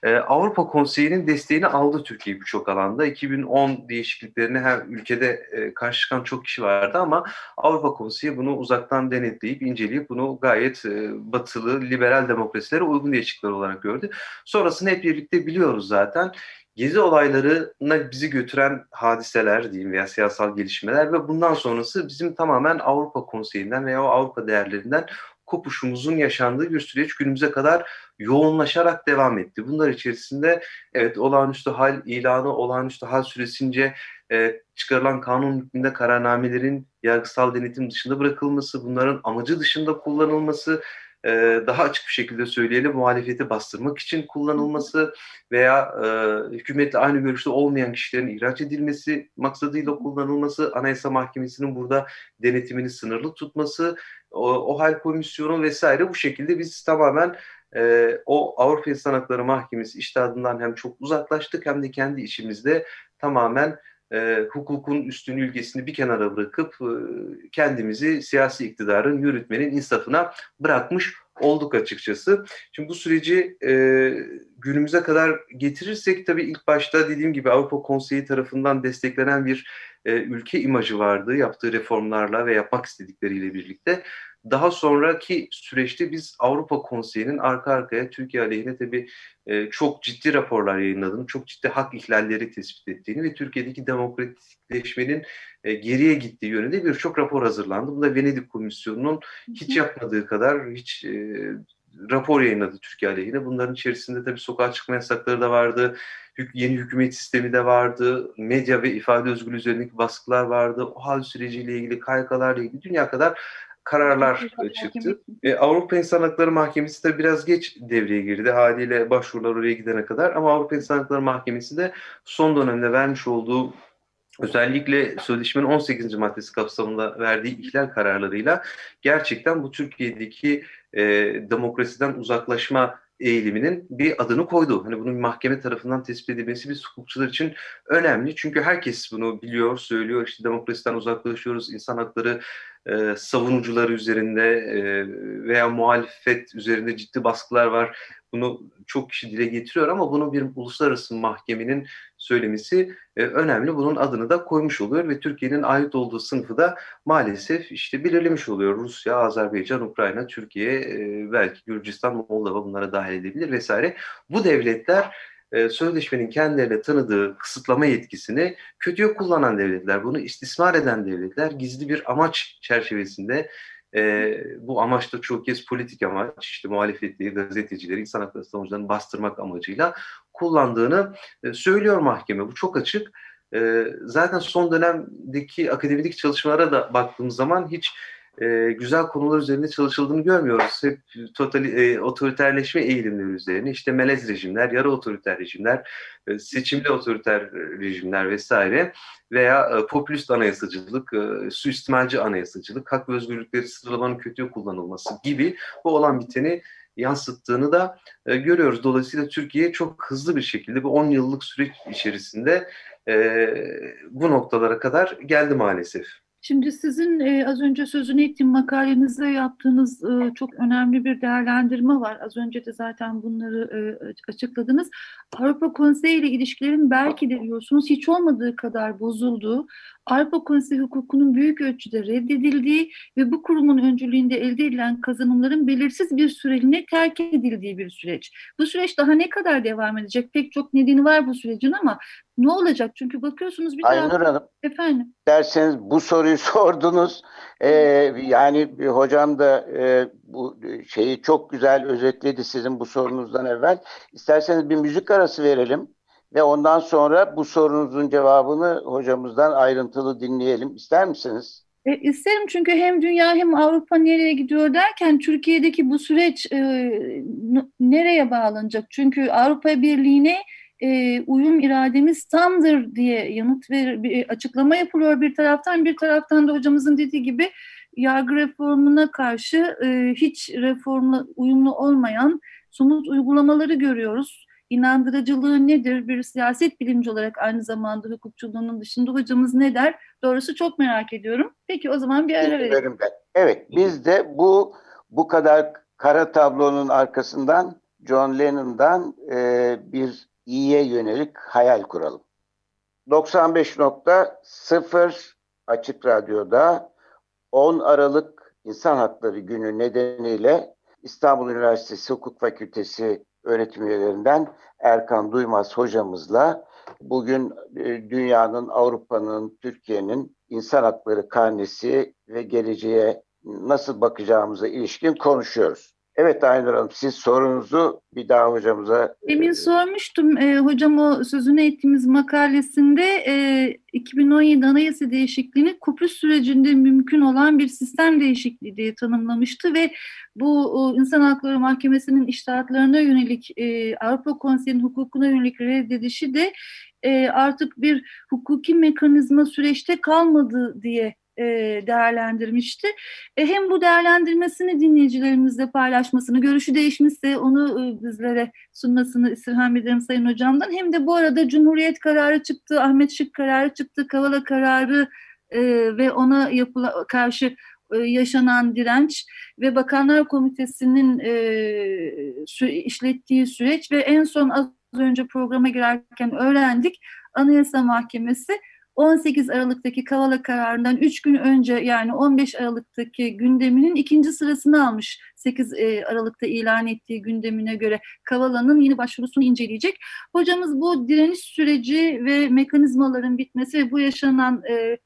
Ee, Avrupa Konseyi'nin desteğini aldı Türkiye birçok alanda. 2010 değişikliklerini her ülkede e, karşı çıkan çok kişi vardı ama Avrupa Konseyi bunu uzaktan denetleyip, inceleyip bunu gayet e, batılı, liberal demokrasilere uygun değişiklikler olarak gördü. Sonrasını hep birlikte biliyoruz zaten. Gezi olaylarına bizi götüren hadiseler diyeyim veya siyasal gelişmeler ve bundan sonrası bizim tamamen Avrupa Konseyi'nden veya o Avrupa değerlerinden kopuşumuzun yaşandığı bir süreç günümüze kadar yoğunlaşarak devam etti. Bunlar içerisinde evet olağanüstü hal ilanı, olağanüstü hal süresince e, çıkarılan kanun hükmünde kararnamelerin yargısal denetim dışında bırakılması, bunların amacı dışında kullanılması, e, daha açık bir şekilde söyleyelim muhalefeti bastırmak için kullanılması veya e, hükümetle aynı görüşte olmayan kişilerin ihraç edilmesi maksadıyla kullanılması, Anayasa Mahkemesi'nin burada denetimini sınırlı tutması, o, hal komisyonu vesaire bu şekilde biz tamamen e, o Avrupa İnsan Hakları Mahkemesi iştahından hem çok uzaklaştık hem de kendi içimizde tamamen e, hukukun üstün ülkesini bir kenara bırakıp e, kendimizi siyasi iktidarın, yürütmenin insafına bırakmış olduk açıkçası. Şimdi bu süreci e, günümüze kadar getirirsek tabii ilk başta dediğim gibi Avrupa Konseyi tarafından desteklenen bir e, ülke imajı vardı yaptığı reformlarla ve yapmak istedikleriyle birlikte. Daha sonraki süreçte biz Avrupa Konseyi'nin arka arkaya Türkiye aleyhine tabii e, çok ciddi raporlar yayınladığını, çok ciddi hak ihlalleri tespit ettiğini ve Türkiye'deki demokratikleşmenin e, geriye gittiği yönünde birçok rapor hazırlandı. Bu da Venedik Komisyonu'nun hiç yapmadığı kadar hiç e, rapor yayınladı Türkiye aleyhine. Bunların içerisinde tabii sokağa çıkma yasakları da vardı, yeni hükümet sistemi de vardı, medya ve ifade özgürlüğü üzerindeki baskılar vardı, o hal süreciyle ilgili, KYK'larla ilgili dünya kadar kararlar çıktı. E, Avrupa İnsan Hakları Mahkemesi de biraz geç devreye girdi haliyle başvurular oraya gidene kadar ama Avrupa İnsan Hakları Mahkemesi de son dönemde vermiş olduğu özellikle sözleşmenin 18. maddesi kapsamında verdiği ihlal kararlarıyla gerçekten bu Türkiye'deki e, demokrasiden uzaklaşma eğiliminin bir adını koydu. Hani bunun mahkeme tarafından tespit edilmesi biz hukukçular için önemli. Çünkü herkes bunu biliyor, söylüyor. İşte demokrasiden uzaklaşıyoruz, insan hakları e, savunucuları üzerinde e, veya muhalefet üzerinde ciddi baskılar var. Bunu çok kişi dile getiriyor ama bunu bir uluslararası mahkemenin söylemesi e, önemli. Bunun adını da koymuş oluyor ve Türkiye'nin ait olduğu sınıfı da maalesef işte belirlemiş oluyor. Rusya, Azerbaycan, Ukrayna, Türkiye, e, belki Gürcistan, Moldova bunlara dahil edebilir vesaire. Bu devletler e, sözleşmenin kendilerine tanıdığı kısıtlama yetkisini kötüye kullanan devletler, bunu istismar eden devletler, gizli bir amaç çerçevesinde e, bu amaç da çok kez politik amaç, işte muhalefetliği, gazetecileri, insan hakları savunucularını bastırmak amacıyla kullandığını e, söylüyor mahkeme. Bu çok açık. E, zaten son dönemdeki akademik çalışmalara da baktığımız zaman hiç e, güzel konular üzerinde çalışıldığını görmüyoruz. Hep totali, e, otoriterleşme eğilimleri üzerine işte melez rejimler, yarı otoriter rejimler, e, seçimli otoriter rejimler vesaire veya e, popülist anayasacılık, e, suistimalci anayasacılık, hak ve özgürlükleri sınırlamanın kötüye kullanılması gibi bu olan biteni yansıttığını da e, görüyoruz. Dolayısıyla Türkiye çok hızlı bir şekilde bu 10 yıllık süreç içerisinde e, bu noktalara kadar geldi maalesef. Şimdi sizin e, az önce sözünü ettiğim makalenizde yaptığınız e, çok önemli bir değerlendirme var. Az önce de zaten bunları e, açıkladınız. Avrupa Konseyi ile ilişkilerin belki de diyorsunuz hiç olmadığı kadar bozulduğu, Avrupa Konseyi hukukunun büyük ölçüde reddedildiği ve bu kurumun öncülüğünde elde edilen kazanımların belirsiz bir süreliğine terk edildiği bir süreç. Bu süreç daha ne kadar devam edecek? Pek çok nedeni var bu sürecin ama ne olacak? Çünkü bakıyorsunuz bir Aynur taraf... Hanım. Efendim. Derseniz bu soruyu [laughs] sordunuz. Ee, yani hocam da e, bu şeyi çok güzel özetledi sizin bu sorunuzdan evvel. İsterseniz bir müzik arası verelim ve ondan sonra bu sorunuzun cevabını hocamızdan ayrıntılı dinleyelim. İster misiniz? E, isterim çünkü hem dünya hem Avrupa nereye gidiyor derken Türkiye'deki bu süreç e, nereye bağlanacak? Çünkü Avrupa Birliği'ne e, uyum irademiz tamdır diye yanıt ver, bir açıklama yapılıyor bir taraftan bir taraftan da hocamızın dediği gibi yargı reformuna karşı e, hiç reformla uyumlu olmayan somut uygulamaları görüyoruz. İnandırıcılığı nedir? Bir siyaset bilimci olarak aynı zamanda hukukçuluğunun dışında hocamız ne der? Doğrusu çok merak ediyorum. Peki o zaman bir ara verelim. Evet biz de bu bu kadar kara tablonun arkasından John Lennon'dan e, bir iyiye yönelik hayal kuralım. 95.0 Açık Radyo'da 10 Aralık İnsan Hakları Günü nedeniyle İstanbul Üniversitesi Hukuk Fakültesi öğretim üyelerinden Erkan Duymaz hocamızla bugün e, dünyanın, Avrupa'nın, Türkiye'nin insan hakları karnesi ve geleceğe nasıl bakacağımıza ilişkin konuşuyoruz. Evet Aynur Hanım siz sorunuzu bir daha hocamıza... E, Demin sormuştum e, hocam o sözünü ettiğimiz makalesinde e, 2017 Anayasa değişikliğini Kıbrıs sürecinde mümkün olan bir sistem değişikliği diye tanımlamıştı ve bu o, İnsan Hakları Mahkemesi'nin iştahatlarına yönelik e, Avrupa Konseyi'nin hukukuna yönelik reddedişi de e, artık bir hukuki mekanizma süreçte kalmadı diye e, değerlendirmişti. E, hem bu değerlendirmesini dinleyicilerimizle paylaşmasını, görüşü değişmişse onu e, bizlere sunmasını istirham ederim Sayın Hocam'dan. Hem de bu arada Cumhuriyet kararı çıktı, Ahmet Şık kararı çıktı, Kavala kararı ve ona yapıla, karşı yaşanan direnç ve Bakanlar Komitesi'nin işlettiği süreç ve en son az önce programa girerken öğrendik Anayasa Mahkemesi 18 Aralık'taki Kavala kararından 3 gün önce yani 15 Aralık'taki gündeminin ikinci sırasını almış. 8 e, Aralık'ta ilan ettiği gündemine göre Kavala'nın yeni başvurusunu inceleyecek. Hocamız bu direniş süreci ve mekanizmaların bitmesi ve bu yaşanan e,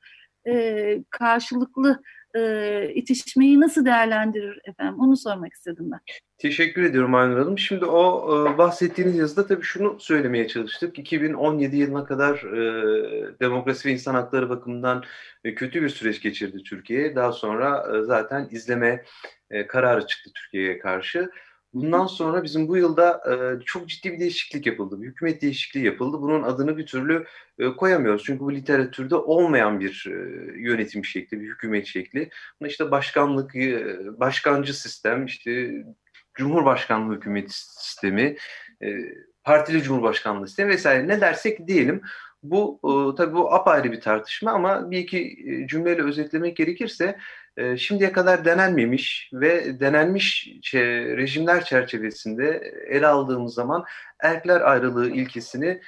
e, karşılıklı e, itişmeyi nasıl değerlendirir efendim? Onu sormak istedim ben. Teşekkür ediyorum Aynur Hanım. Şimdi o e, bahsettiğiniz yazıda tabii şunu söylemeye çalıştık. 2017 yılına kadar e, demokrasi ve insan hakları bakımından e, kötü bir süreç geçirdi Türkiye. Daha sonra e, zaten izleme e, kararı çıktı Türkiye'ye karşı. Bundan sonra bizim bu yılda e, çok ciddi bir değişiklik yapıldı. Bir hükümet değişikliği yapıldı. Bunun adını bir türlü e, koyamıyoruz. Çünkü bu literatürde olmayan bir e, yönetim şekli, bir hükümet şekli. Buna işte başkanlık, e, başkancı sistem, işte Cumhurbaşkanlığı hükümet sistemi, e, partili Cumhurbaşkanlığı sistemi vesaire ne dersek diyelim. Bu e, tabii bu apayrı bir tartışma ama bir iki e, cümleyle özetlemek gerekirse e, şimdiye kadar denenmemiş ve denenmiş rejimler çerçevesinde ele aldığımız zaman erkler ayrılığı ilkesini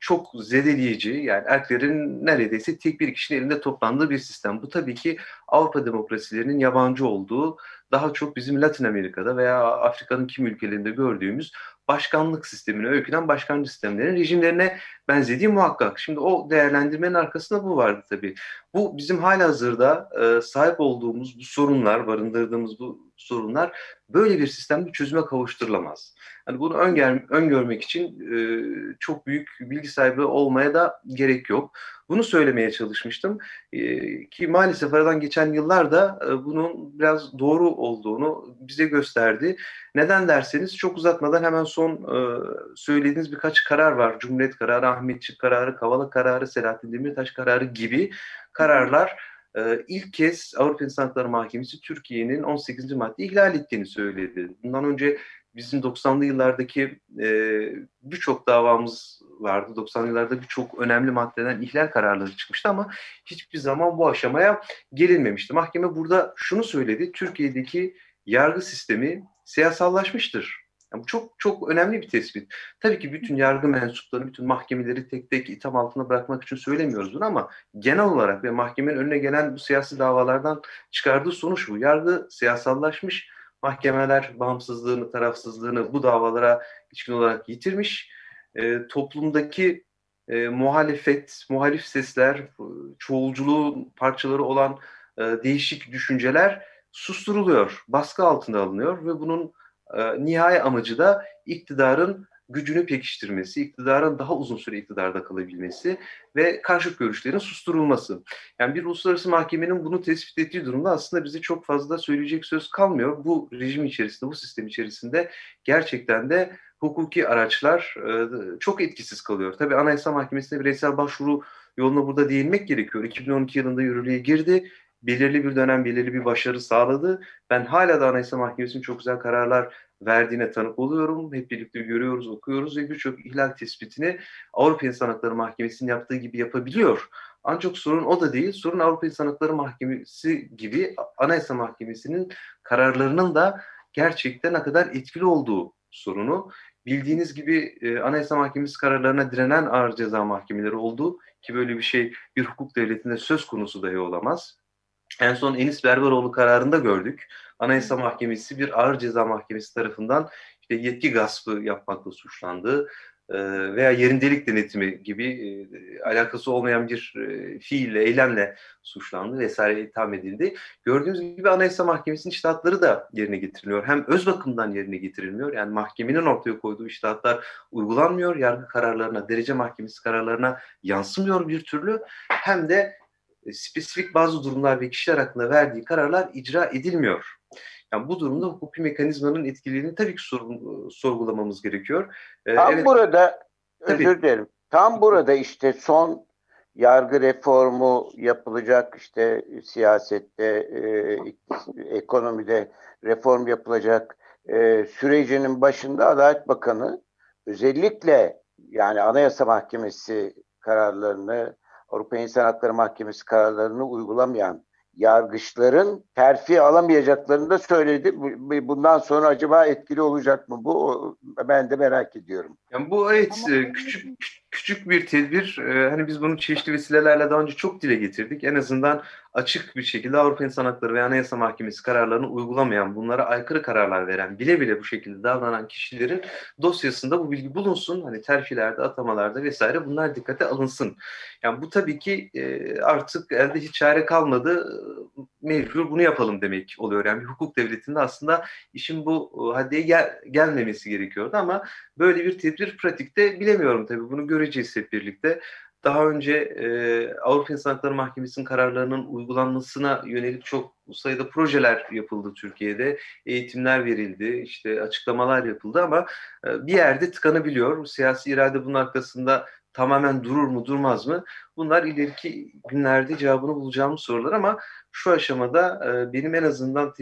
çok zedeleyici yani erklerin neredeyse tek bir kişinin elinde toplandığı bir sistem. Bu tabii ki Avrupa demokrasilerinin yabancı olduğu daha çok bizim Latin Amerika'da veya Afrika'nın kim ülkelerinde gördüğümüz başkanlık sistemine öykünen başkanlık sistemlerin rejimlerine benzediği muhakkak. Şimdi o değerlendirmenin arkasında bu vardı tabii. Bu bizim hala hazırda e, sahip olduğumuz bu sorunlar, barındırdığımız bu sorunlar böyle bir sistemde çözüme kavuşturulamaz. Yani bunu öngör, öngörmek için e, çok büyük bilgi sahibi olmaya da gerek yok. Bunu söylemeye çalışmıştım e, ki maalesef aradan geçen yıllarda e, bunun biraz doğru olduğunu bize gösterdi. Neden derseniz çok uzatmadan hemen son e, söylediğiniz birkaç karar var. Cumhuriyet kararı, Ahmetçik kararı, Kavala kararı, Selahattin Demirtaş kararı gibi kararlar e, ilk kez Avrupa İnsan Hakları Mahkemesi Türkiye'nin 18. madde ihlal ettiğini söyledi. Bundan önce bizim 90'lı yıllardaki e, birçok davamız vardı. 90'lı yıllarda birçok önemli maddeden ihlal kararları çıkmıştı ama hiçbir zaman bu aşamaya gelinmemişti. Mahkeme burada şunu söyledi. Türkiye'deki yargı sistemi siyasallaşmıştır. Yani bu çok çok önemli bir tespit. Tabii ki bütün yargı mensupları, bütün mahkemeleri tek tek itham altına bırakmak için söylemiyoruz bunu ama genel olarak ve mahkemenin önüne gelen bu siyasi davalardan çıkardığı sonuç bu. Yargı siyasallaşmış, mahkemeler bağımsızlığını, tarafsızlığını bu davalara ilişkin olarak yitirmiş. E, toplumdaki e, muhalefet, muhalif sesler, çoğulculuğun parçaları olan e, değişik düşünceler susturuluyor, baskı altında alınıyor ve bunun e, nihai amacı da iktidarın gücünü pekiştirmesi, iktidarın daha uzun süre iktidarda kalabilmesi ve karşıt görüşlerin susturulması. Yani bir uluslararası mahkemenin bunu tespit ettiği durumda aslında bize çok fazla söyleyecek söz kalmıyor. Bu rejim içerisinde, bu sistem içerisinde gerçekten de hukuki araçlar e, çok etkisiz kalıyor. Tabii Anayasa Mahkemesi'ne bireysel başvuru yoluna burada değinmek gerekiyor. 2012 yılında yürürlüğe girdi belirli bir dönem belirli bir başarı sağladı. Ben hala da Anayasa Mahkemesi'nin çok güzel kararlar verdiğine tanık oluyorum. Hep birlikte görüyoruz, okuyoruz ve birçok ihlal tespitini Avrupa İnsan Hakları Mahkemesi'nin yaptığı gibi yapabiliyor. Ancak sorun o da değil. Sorun Avrupa İnsan Hakları Mahkemesi gibi Anayasa Mahkemesi'nin kararlarının da gerçekten ne kadar etkili olduğu sorunu. Bildiğiniz gibi e, Anayasa Mahkemesi kararlarına direnen ağır ceza mahkemeleri oldu ki böyle bir şey bir hukuk devletinde söz konusu dahi olamaz. En son Enis Berberoğlu kararında gördük. Anayasa Mahkemesi bir ağır ceza mahkemesi tarafından işte yetki gaspı yapmakla suçlandı veya yerindelik denetimi gibi alakası olmayan bir fiille, eylemle suçlandı vesaire itham edildi. Gördüğünüz gibi Anayasa Mahkemesi'nin iştahatları da yerine getiriliyor. Hem öz bakımdan yerine getirilmiyor. Yani mahkemenin ortaya koyduğu iştahatlar uygulanmıyor. Yargı kararlarına, derece mahkemesi kararlarına yansımıyor bir türlü. Hem de e, spesifik bazı durumlar ve kişiler hakkında verdiği kararlar icra edilmiyor. Yani bu durumda hukuki mekanizmanın etkilerini tabii ki sor, sorgulamamız gerekiyor. Ee, Tam evet, burada tabii. özür dilerim. Tam burada işte son yargı reformu yapılacak işte siyasette, e, ekonomide reform yapılacak e, sürecinin başında Adalet Bakanı özellikle yani Anayasa Mahkemesi kararlarını Avrupa İnsan Hakları Mahkemesi kararlarını uygulamayan yargıçların terfi alamayacaklarını da söyledi. Bundan sonra acaba etkili olacak mı bu? Ben de merak ediyorum. Yani bu evet Ama... küçük küçük bir tedbir. Ee, hani biz bunu çeşitli vesilelerle daha önce çok dile getirdik. En azından açık bir şekilde Avrupa İnsan Hakları ve Anayasa Mahkemesi kararlarını uygulamayan, bunlara aykırı kararlar veren, bile bile bu şekilde davranan kişilerin dosyasında bu bilgi bulunsun. Hani terfilerde, atamalarda vesaire bunlar dikkate alınsın. Yani bu tabii ki e, artık elde hiç çare kalmadı. Mecbur bunu yapalım demek oluyor. Yani bir hukuk devletinde aslında işin bu haddeye gel gelmemesi gerekiyordu ama böyle bir tedbir pratikte bilemiyorum tabii. Bunu göreceğiz hep birlikte daha önce e, Avrupa İnsan Hakları Mahkemesi'nin kararlarının uygulanmasına yönelik çok sayıda projeler yapıldı Türkiye'de. Eğitimler verildi, işte açıklamalar yapıldı ama e, bir yerde tıkanabiliyor. Siyasi irade bunun arkasında tamamen durur mu durmaz mı? Bunlar ileriki günlerde cevabını bulacağımız sorular ama şu aşamada e, benim en azından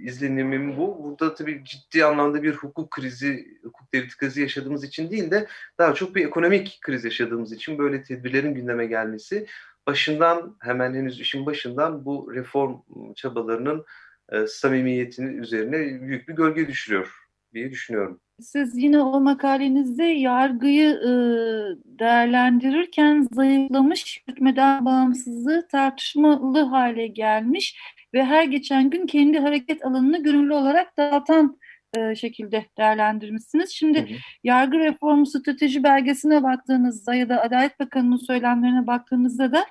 izlenimim bu. Burada tabii ciddi anlamda bir hukuk krizi, hukuk devleti krizi yaşadığımız için değil de daha çok bir ekonomik kriz yaşadığımız için böyle tedbirlerin gündeme gelmesi başından hemen henüz işin başından bu reform çabalarının e, samimiyetinin üzerine büyük bir gölge düşürüyor diye düşünüyorum. Siz yine o makalenizde yargıyı e, değerlendirirken zayıflamış, hükmeden bağımsızlığı tartışmalı hale gelmiş ve her geçen gün kendi hareket alanını gönüllü olarak dağıtan e, şekilde değerlendirmişsiniz. Şimdi hı hı. yargı reformu strateji belgesine baktığınızda ya da Adalet Bakanı'nın söylemlerine baktığınızda da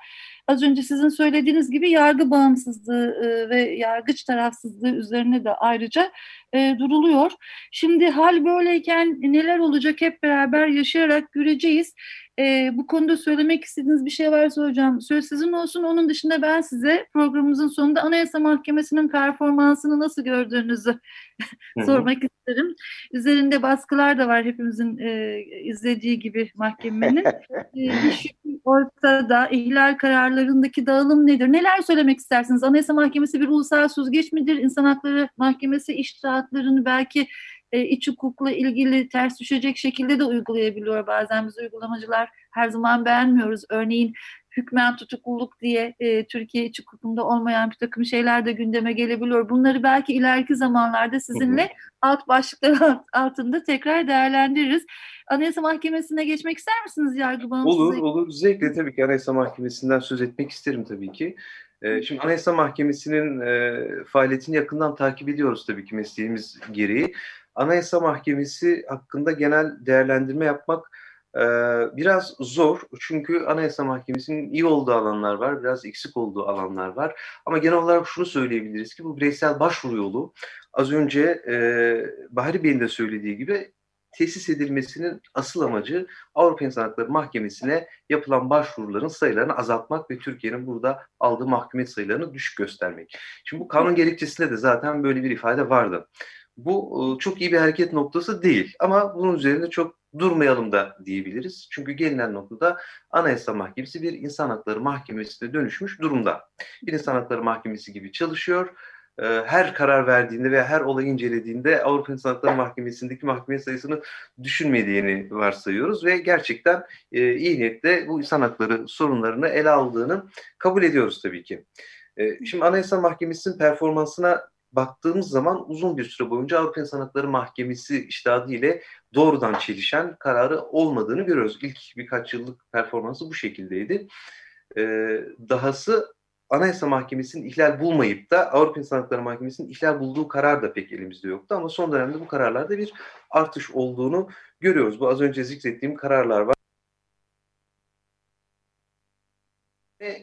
az önce sizin söylediğiniz gibi yargı bağımsızlığı e, ve yargıç tarafsızlığı üzerine de ayrıca e, duruluyor. Şimdi hal böyleyken neler olacak hep beraber yaşayarak göreceğiz. E, bu konuda söylemek istediğiniz bir şey varsa hocam söz sizin olsun. Onun dışında ben size programımızın sonunda Anayasa Mahkemesi'nin performansını nasıl gördüğünüzü sormak isterim. Üzerinde baskılar da var hepimizin e, izlediği gibi mahkemenin. [laughs] e, ortada ihlal kararlarındaki dağılım nedir? Neler söylemek istersiniz? Anayasa Mahkemesi bir ulusal süzgeç midir? İnsan Hakları Mahkemesi iştahatlarını belki e, iç hukukla ilgili ters düşecek şekilde de uygulayabiliyor. Bazen biz uygulamacılar her zaman beğenmiyoruz. Örneğin hükmen tutukluluk diye e, Türkiye iç hukukunda olmayan bir takım şeyler de gündeme gelebiliyor. Bunları belki ileriki zamanlarda sizinle hı hı. alt başlıklar altında tekrar değerlendiririz. Anayasa Mahkemesi'ne geçmek ister misiniz yargı bağımsızlığı? Olur, olur. Zevkle tabii ki Anayasa Mahkemesi'nden söz etmek isterim tabii ki. Ee, şimdi Anayasa Mahkemesi'nin e, faaliyetini yakından takip ediyoruz tabii ki mesleğimiz gereği. Anayasa Mahkemesi hakkında genel değerlendirme yapmak e, biraz zor. Çünkü Anayasa Mahkemesi'nin iyi olduğu alanlar var, biraz eksik olduğu alanlar var. Ama genel olarak şunu söyleyebiliriz ki bu bireysel başvuru yolu az önce e, Bahri Bey'in de söylediği gibi tesis edilmesinin asıl amacı Avrupa İnsan Hakları Mahkemesi'ne yapılan başvuruların sayılarını azaltmak ve Türkiye'nin burada aldığı mahkumiyet sayılarını düşük göstermek. Şimdi bu kanun gerekçesinde de zaten böyle bir ifade vardı. Bu çok iyi bir hareket noktası değil ama bunun üzerinde çok durmayalım da diyebiliriz. Çünkü gelinen noktada Anayasa Mahkemesi bir insan hakları mahkemesine dönüşmüş durumda. Bir insan hakları mahkemesi gibi çalışıyor. Her karar verdiğinde veya her olayı incelediğinde Avrupa İnsan Hakları Mahkemesi'ndeki mahkeme sayısını düşünmediğini varsayıyoruz ve gerçekten iyi niyetle bu insan hakları sorunlarını ele aldığını kabul ediyoruz tabii ki. Şimdi Anayasa Mahkemesi'nin performansına baktığımız zaman uzun bir süre boyunca Avrupa İnsan Hakları Mahkemesi iştahadı ile doğrudan çelişen kararı olmadığını görüyoruz. İlk birkaç yıllık performansı bu şekildeydi. Ee, dahası Anayasa Mahkemesi'nin ihlal bulmayıp da Avrupa İnsan Hakları Mahkemesi'nin ihlal bulduğu karar da pek elimizde yoktu. Ama son dönemde bu kararlarda bir artış olduğunu görüyoruz. Bu az önce zikrettiğim kararlar var.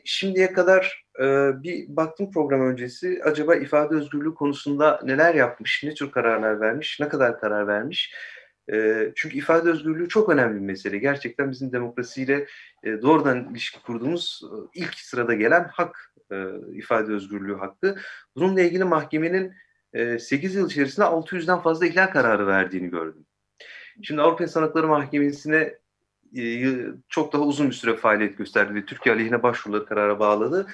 Şimdiye kadar e, bir baktım program öncesi acaba ifade özgürlüğü konusunda neler yapmış, ne tür kararlar vermiş, ne kadar karar vermiş. E, çünkü ifade özgürlüğü çok önemli bir mesele. Gerçekten bizim demokrasiyle e, doğrudan ilişki kurduğumuz e, ilk sırada gelen hak, e, ifade özgürlüğü hakkı. Bununla ilgili mahkemenin e, 8 yıl içerisinde 600'den fazla ihlal kararı verdiğini gördüm. Şimdi Avrupa İnsan Hakları Mahkemesi'ne çok daha uzun bir süre faaliyet gösterdi ve Türkiye aleyhine başvuruları karara bağladı.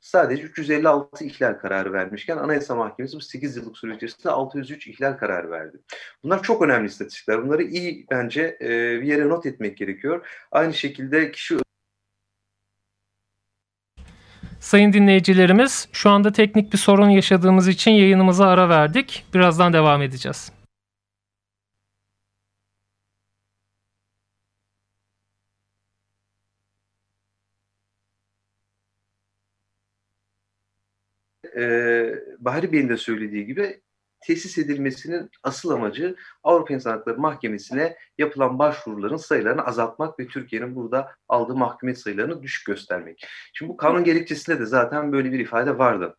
Sadece 356 ihlal kararı vermişken Anayasa Mahkemesi bu 8 yıllık süre içerisinde 603 ihlal kararı verdi. Bunlar çok önemli istatistikler. Bunları iyi bence bir yere not etmek gerekiyor. Aynı şekilde kişi Sayın dinleyicilerimiz, şu anda teknik bir sorun yaşadığımız için yayınımıza ara verdik. Birazdan devam edeceğiz. E, Bahri Bey'in de söylediği gibi tesis edilmesinin asıl amacı Avrupa İnsan Hakları Mahkemesi'ne yapılan başvuruların sayılarını azaltmak ve Türkiye'nin burada aldığı mahkumiyet sayılarını düşük göstermek. Şimdi bu kanun gerekçesinde de zaten böyle bir ifade vardı.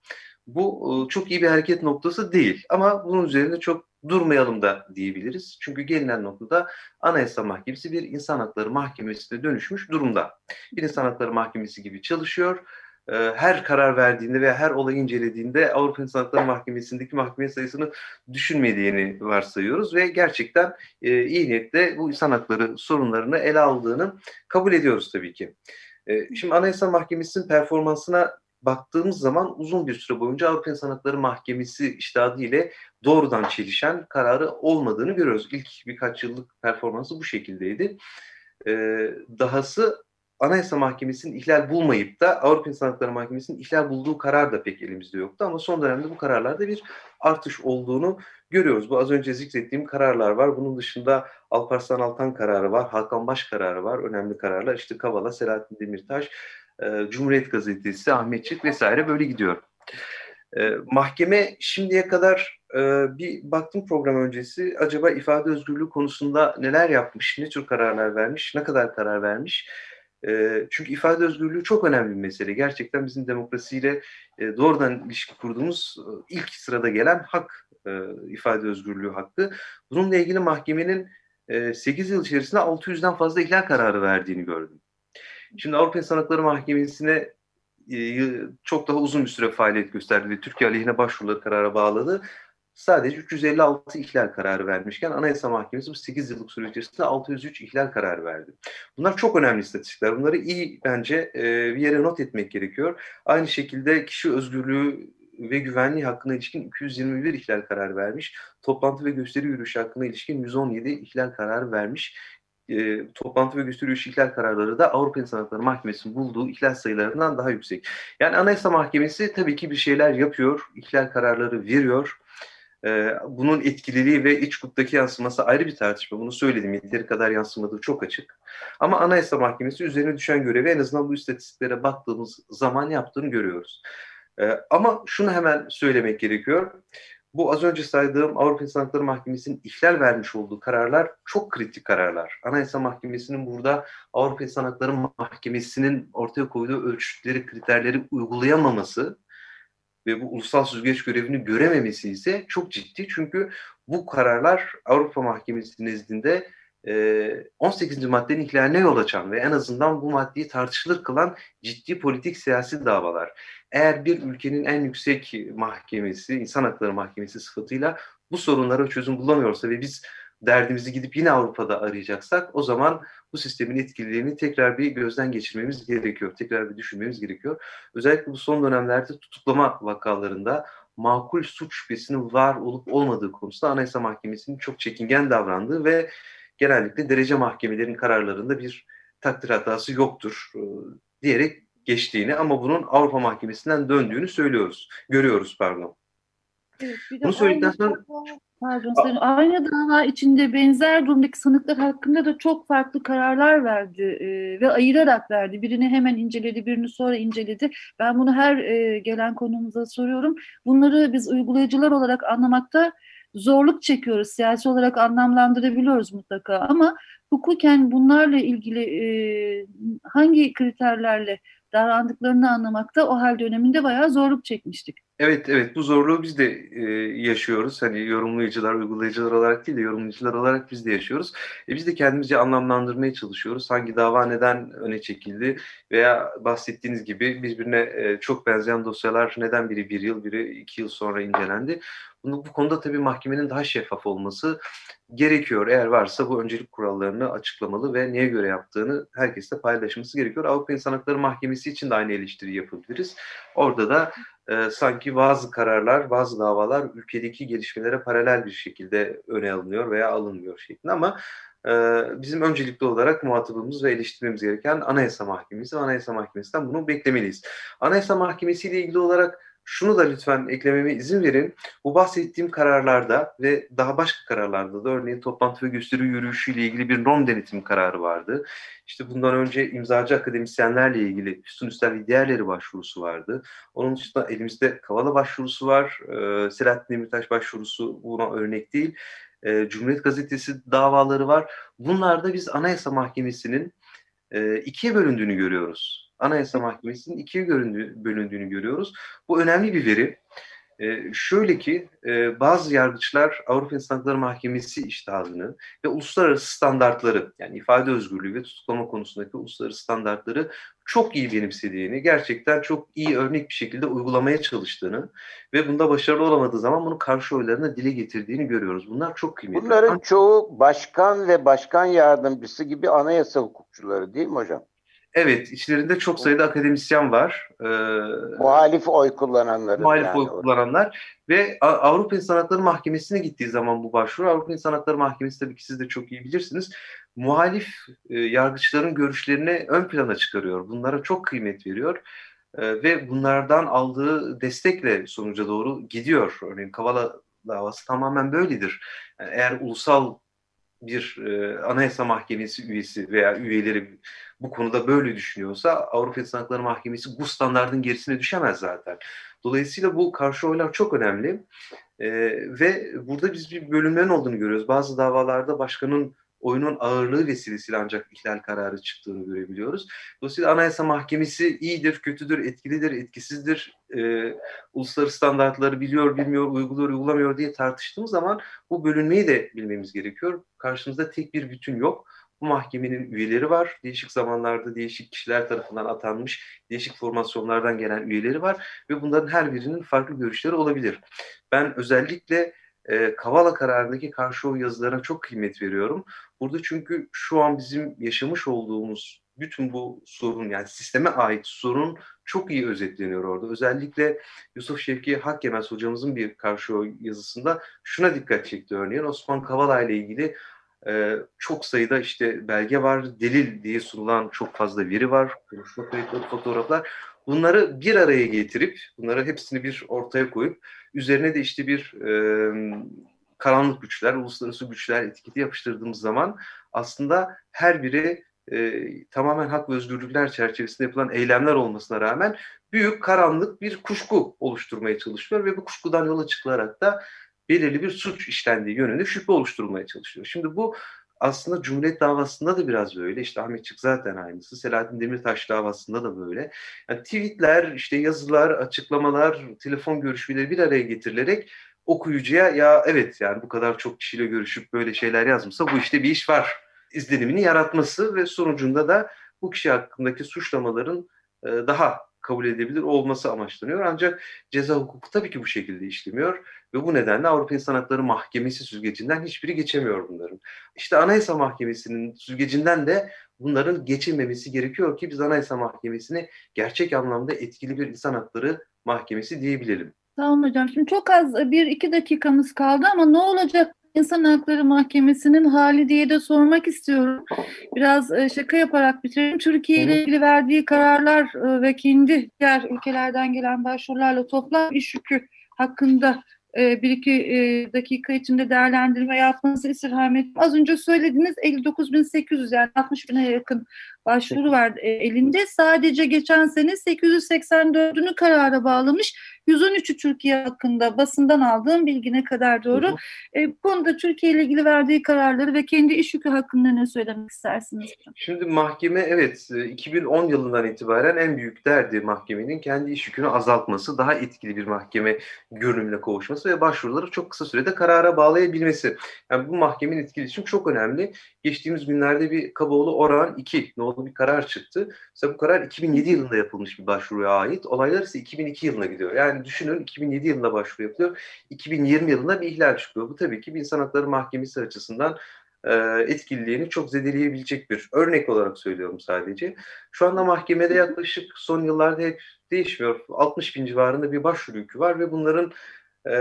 Bu çok iyi bir hareket noktası değil ama bunun üzerinde çok durmayalım da diyebiliriz. Çünkü gelinen noktada Anayasa Mahkemesi bir insan hakları mahkemesine dönüşmüş durumda. Bir insan hakları mahkemesi gibi çalışıyor e, her karar verdiğinde veya her olayı incelediğinde Avrupa İnsan Hakları Mahkemesi'ndeki mahkeme sayısını düşünmediğini varsayıyoruz ve gerçekten e, iyi niyetle bu insan hakları sorunlarını ele aldığını kabul ediyoruz tabii ki. E, şimdi Anayasa Mahkemesi'nin performansına baktığımız zaman uzun bir süre boyunca Avrupa İnsan Hakları Mahkemesi iştahadı ile doğrudan çelişen kararı olmadığını görüyoruz. İlk birkaç yıllık performansı bu şekildeydi. Ee, dahası Anayasa Mahkemesi'nin ihlal bulmayıp da Avrupa İnsan Hakları Mahkemesi'nin ihlal bulduğu karar da pek elimizde yoktu. Ama son dönemde bu kararlarda bir artış olduğunu görüyoruz. Bu az önce zikrettiğim kararlar var. Bunun dışında Alparslan Altan kararı var, Hakan Baş kararı var. Önemli kararlar. İşte Kavala, Selahattin Demirtaş, e, Cumhuriyet Gazetesi, Ahmetçik vesaire böyle gidiyor. E, mahkeme şimdiye kadar e, bir baktım program öncesi acaba ifade özgürlüğü konusunda neler yapmış, ne tür kararlar vermiş, ne kadar karar vermiş çünkü ifade özgürlüğü çok önemli bir mesele. Gerçekten bizim demokrasiyle doğrudan ilişki kurduğumuz ilk sırada gelen hak, ifade özgürlüğü hakkı. Bununla ilgili mahkemenin 8 yıl içerisinde 600'den fazla ihlal kararı verdiğini gördüm. Şimdi Avrupa İnsan Hakları Mahkemesi'ne çok daha uzun bir süre faaliyet gösterdi ve Türkiye aleyhine başvuruları karara bağladı sadece 356 ihlal kararı vermişken Anayasa Mahkemesi bu 8 yıllık süre içerisinde 603 ihlal kararı verdi. Bunlar çok önemli istatistikler. Bunları iyi bence e, bir yere not etmek gerekiyor. Aynı şekilde kişi özgürlüğü ve güvenliği hakkına ilişkin 221 ihlal kararı vermiş. Toplantı ve gösteri yürüyüşü hakkına ilişkin 117 ihlal kararı vermiş. E, toplantı ve gösteri yürüyüşü ihlal kararları da Avrupa İnsan Hakları Mahkemesi'nin bulduğu ihlal sayılarından daha yüksek. Yani Anayasa Mahkemesi tabii ki bir şeyler yapıyor, ihlal kararları veriyor ee, bunun etkililiği ve iç hukuktaki yansıması ayrı bir tartışma. Bunu söyledim. Yeteri kadar yansımadığı çok açık. Ama Anayasa Mahkemesi üzerine düşen görevi en azından bu istatistiklere baktığımız zaman yaptığını görüyoruz. Ee, ama şunu hemen söylemek gerekiyor. Bu az önce saydığım Avrupa İnsan Hakları Mahkemesi'nin ihlal vermiş olduğu kararlar çok kritik kararlar. Anayasa Mahkemesi'nin burada Avrupa İnsan Hakları Mahkemesi'nin ortaya koyduğu ölçütleri, kriterleri uygulayamaması ve bu ulusal süzgeç görevini görememesi ise çok ciddi. Çünkü bu kararlar Avrupa Mahkemesi nezdinde 18. maddenin ihlaline yol açan ve en azından bu maddeyi tartışılır kılan ciddi politik siyasi davalar. Eğer bir ülkenin en yüksek mahkemesi, insan hakları mahkemesi sıfatıyla bu sorunlara çözüm bulamıyorsa ve biz derdimizi gidip yine Avrupa'da arayacaksak o zaman bu sistemin etkililerini tekrar bir gözden geçirmemiz gerekiyor. Tekrar bir düşünmemiz gerekiyor. Özellikle bu son dönemlerde tutuklama vakalarında makul suç şüphesinin var olup olmadığı konusunda Anayasa Mahkemesi'nin çok çekingen davrandığı ve genellikle derece mahkemelerinin kararlarında bir takdir hatası yoktur e, diyerek geçtiğini ama bunun Avrupa Mahkemesi'nden döndüğünü söylüyoruz, görüyoruz pardon. Evet, bir de Bunu söyledikten sonra Pardon, senin aynı dava içinde benzer durumdaki sanıklar hakkında da çok farklı kararlar verdi e, ve ayırarak verdi. Birini hemen inceledi, birini sonra inceledi. Ben bunu her e, gelen konumuza soruyorum. Bunları biz uygulayıcılar olarak anlamakta zorluk çekiyoruz. Siyasi olarak anlamlandırabiliyoruz mutlaka ama hukuken bunlarla ilgili e, hangi kriterlerle davrandıklarını anlamakta o hal döneminde bayağı zorluk çekmiştik. Evet, evet bu zorluğu biz de e, yaşıyoruz. Hani yorumlayıcılar, uygulayıcılar olarak değil de yorumlayıcılar olarak biz de yaşıyoruz. E, biz de kendimizce anlamlandırmaya çalışıyoruz. Hangi dava neden öne çekildi veya bahsettiğiniz gibi birbirine e, çok benzeyen dosyalar neden biri bir yıl, biri iki yıl sonra incelendi. Bunu, bu konuda tabii mahkemenin daha şeffaf olması gerekiyor. Eğer varsa bu öncelik kurallarını açıklamalı ve neye göre yaptığını herkesle paylaşması gerekiyor. Avrupa İnsan Hakları Mahkemesi için de aynı eleştiri yapabiliriz. Orada da e, sanki bazı kararlar, bazı davalar ülkedeki gelişmelere paralel bir şekilde öne alınıyor veya alınmıyor şeklinde ama e, bizim öncelikli olarak muhatabımız ve eleştirmemiz gereken Anayasa Mahkemesi. Anayasa Mahkemesi'nden bunu beklemeliyiz. Anayasa Mahkemesi ile ilgili olarak şunu da lütfen eklememe izin verin. Bu bahsettiğim kararlarda ve daha başka kararlarda da örneğin toplantı ve gösteri yürüyüşüyle ilgili bir norm denetim kararı vardı. İşte bundan önce imzacı akademisyenlerle ilgili Füsun Üstel ve diğerleri başvurusu vardı. Onun dışında elimizde Kavala başvurusu var. Ee, Selahattin Demirtaş başvurusu buna örnek değil. Ee, Cumhuriyet Gazetesi davaları var. Bunlarda biz Anayasa Mahkemesi'nin e, ikiye bölündüğünü görüyoruz. Anayasa Mahkemesi'nin ikiye bölündüğünü görüyoruz. Bu önemli bir veri. E, şöyle ki e, bazı yargıçlar Avrupa İnsan Hakları Mahkemesi iştahını ve uluslararası standartları yani ifade özgürlüğü ve tutuklama konusundaki uluslararası standartları çok iyi benimsediğini, gerçekten çok iyi örnek bir şekilde uygulamaya çalıştığını ve bunda başarılı olamadığı zaman bunu karşı oylarına dile getirdiğini görüyoruz. Bunlar çok kıymetli. Bunların çoğu başkan ve başkan yardımcısı gibi anayasa hukukçuları değil mi hocam? Evet, içlerinde çok sayıda akademisyen var. Ee, muhalif oy kullananlar. Muhalif yani oy kullananlar. Ve Avrupa İnsan Hakları Mahkemesi'ne gittiği zaman bu başvuru, Avrupa İnsan Hakları Mahkemesi tabii ki siz de çok iyi bilirsiniz, muhalif e, yargıçların görüşlerini ön plana çıkarıyor. Bunlara çok kıymet veriyor. E, ve bunlardan aldığı destekle sonuca doğru gidiyor. Örneğin Kavala davası tamamen böyledir. Yani eğer ulusal bir e, anayasa mahkemesi üyesi veya üyeleri bu konuda böyle düşünüyorsa Avrupa İnsan Hakları Mahkemesi bu standartın gerisine düşemez zaten. Dolayısıyla bu karşı oylar çok önemli e, ve burada biz bir bölümlerin olduğunu görüyoruz. Bazı davalarda başkanın oyunun ağırlığı vesilesiyle ancak ihlal kararı çıktığını görebiliyoruz. Dolayısıyla Anayasa Mahkemesi iyidir, kötüdür, etkilidir, etkisizdir, e, uluslararası standartları biliyor, bilmiyor, uyguluyor, uygulamıyor diye tartıştığımız zaman bu bölünmeyi de bilmemiz gerekiyor. Karşımızda tek bir bütün yok. Bu mahkemenin üyeleri var. Değişik zamanlarda değişik kişiler tarafından atanmış, değişik formasyonlardan gelen üyeleri var ve bunların her birinin farklı görüşleri olabilir. Ben özellikle e, Kavala kararındaki karşı oy yazılarına çok kıymet veriyorum. Burada çünkü şu an bizim yaşamış olduğumuz bütün bu sorun yani sisteme ait sorun çok iyi özetleniyor orada. Özellikle Yusuf Şevki Hakkemez hocamızın bir karşı yazısında şuna dikkat çekti örneğin Osman Kavala ile ilgili e, çok sayıda işte belge var, delil diye sunulan çok fazla veri var, konuşma kayıtları, fotoğraflar. Bunları bir araya getirip, bunları hepsini bir ortaya koyup, üzerine de işte bir e, karanlık güçler, uluslararası güçler etiketi yapıştırdığımız zaman aslında her biri e, tamamen hak ve özgürlükler çerçevesinde yapılan eylemler olmasına rağmen büyük karanlık bir kuşku oluşturmaya çalışıyor ve bu kuşkudan yola çıkılarak da belirli bir suç işlendiği yönünde şüphe oluşturmaya çalışıyor. Şimdi bu aslında Cumhuriyet davasında da biraz böyle. İşte Ahmetçik zaten aynısı. Selahattin Demirtaş davasında da böyle. Yani tweetler, işte yazılar, açıklamalar, telefon görüşmeleri bir araya getirilerek okuyucuya ya evet yani bu kadar çok kişiyle görüşüp böyle şeyler yazmışsa bu işte bir iş var izlenimini yaratması ve sonucunda da bu kişi hakkındaki suçlamaların daha kabul edebilir olması amaçlanıyor. Ancak ceza hukuku tabii ki bu şekilde işlemiyor ve bu nedenle Avrupa İnsan Hakları Mahkemesi süzgecinden hiçbiri geçemiyor bunların. İşte Anayasa Mahkemesi'nin süzgecinden de bunların geçilmemesi gerekiyor ki biz Anayasa Mahkemesi'ni gerçek anlamda etkili bir insan hakları mahkemesi diyebilelim. Tamam hocam. Şimdi çok az bir iki dakikamız kaldı ama ne olacak İnsan Hakları Mahkemesi'nin hali diye de sormak istiyorum. Biraz e, şaka yaparak bitirelim. Türkiye ile ilgili verdiği kararlar e, ve kendi diğer ülkelerden gelen başvurularla toplam iş yükü hakkında e, bir iki dakika içinde değerlendirme yapmanızı istirham ettim. Az önce söylediğiniz 59.800 yani 60 bine yakın başvuru var elinde. Sadece geçen sene 884'ünü karara bağlamış. 113'ü Türkiye hakkında basından aldığım bilgine kadar doğru. E, bu konuda Türkiye ile ilgili verdiği kararları ve kendi iş yükü hakkında ne söylemek istersiniz? Şimdi mahkeme evet 2010 yılından itibaren en büyük derdi mahkemenin kendi iş yükünü azaltması, daha etkili bir mahkeme görünümüne kavuşması ve başvuruları çok kısa sürede karara bağlayabilmesi. Yani bu mahkemenin etkileşim çok önemli. Geçtiğimiz günlerde bir Kaboğlu Oran 2 nolu bir karar çıktı. Mesela bu karar 2007 yılında yapılmış bir başvuruya ait. Olaylar ise 2002 yılına gidiyor. Yani yani düşünün 2007 yılında başvuru yapılıyor. 2020 yılında bir ihlal çıkıyor. Bu tabii ki bir insan hakları mahkemesi açısından e, etkililiğini çok zedeleyebilecek bir örnek olarak söylüyorum sadece. Şu anda mahkemede yaklaşık son yıllarda hep değişmiyor. 60 bin civarında bir başvuru yükü var ve bunların e,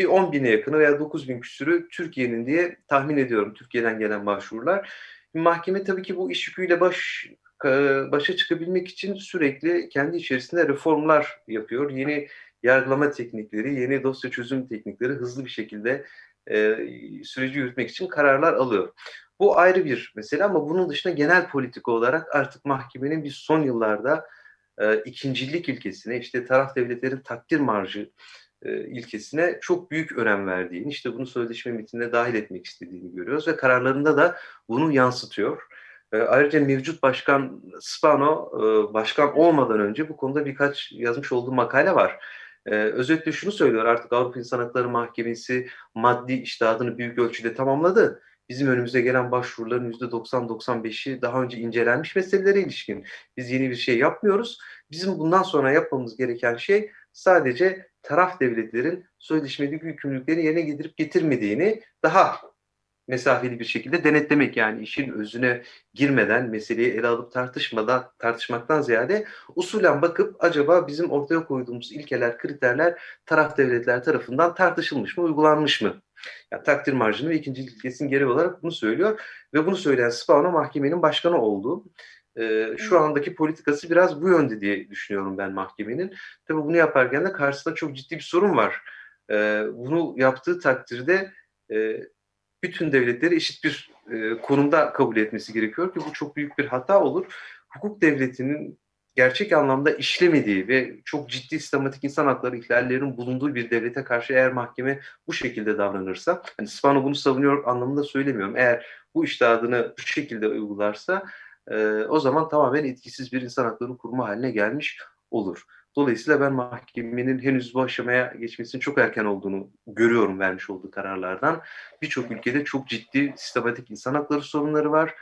bir 10 bine yakını veya 9 bin küsürü Türkiye'nin diye tahmin ediyorum. Türkiye'den gelen başvurular. Mahkeme tabii ki bu iş yüküyle baş başa çıkabilmek için sürekli kendi içerisinde reformlar yapıyor. Yeni yargılama teknikleri, yeni dosya çözüm teknikleri hızlı bir şekilde e, süreci yürütmek için kararlar alıyor. Bu ayrı bir mesele ama bunun dışında genel politika olarak artık mahkemenin bir son yıllarda e, ikincilik ilkesine, işte taraf devletlerin takdir marjı e, ilkesine çok büyük önem verdiğini, işte bunu sözleşme metnine dahil etmek istediğini görüyoruz ve kararlarında da bunu yansıtıyor. E, ayrıca mevcut başkan Spano e, başkan olmadan önce bu konuda birkaç yazmış olduğu makale var. Özetle şunu söylüyor artık Avrupa İnsan Hakları Mahkemesi maddi iştahını büyük ölçüde tamamladı. Bizim önümüze gelen başvuruların %90-95'i daha önce incelenmiş meselelere ilişkin. Biz yeni bir şey yapmıyoruz. Bizim bundan sonra yapmamız gereken şey sadece taraf devletlerin sözleşmedeki yükümlülükleri yerine getirip getirmediğini daha mesafeli bir şekilde denetlemek yani işin özüne girmeden meseleyi ele alıp tartışmadan tartışmaktan ziyade usulen bakıp acaba bizim ortaya koyduğumuz ilkeler, kriterler taraf devletler tarafından tartışılmış mı, uygulanmış mı? Yani takdir marjını ve ikinci ilkesinin gereği olarak bunu söylüyor ve bunu söyleyen Spano mahkemenin başkanı oldu. Ee, şu andaki politikası biraz bu yönde diye düşünüyorum ben mahkemenin. Tabii bunu yaparken de karşısında çok ciddi bir sorun var. Ee, bunu yaptığı takdirde e, bütün devletleri eşit bir e, konumda kabul etmesi gerekiyor ki bu çok büyük bir hata olur. Hukuk devletinin gerçek anlamda işlemediği ve çok ciddi sistematik insan hakları ihlallerinin bulunduğu bir devlete karşı eğer mahkeme bu şekilde davranırsa, hani Spano bunu savunuyor anlamında söylemiyorum. Eğer bu iştahını bu şekilde uygularsa e, o zaman tamamen etkisiz bir insan hakları kurumu haline gelmiş olur. Dolayısıyla ben mahkemenin henüz bu aşamaya geçmesinin çok erken olduğunu görüyorum vermiş olduğu kararlardan. Birçok ülkede çok ciddi sistematik insan hakları sorunları var.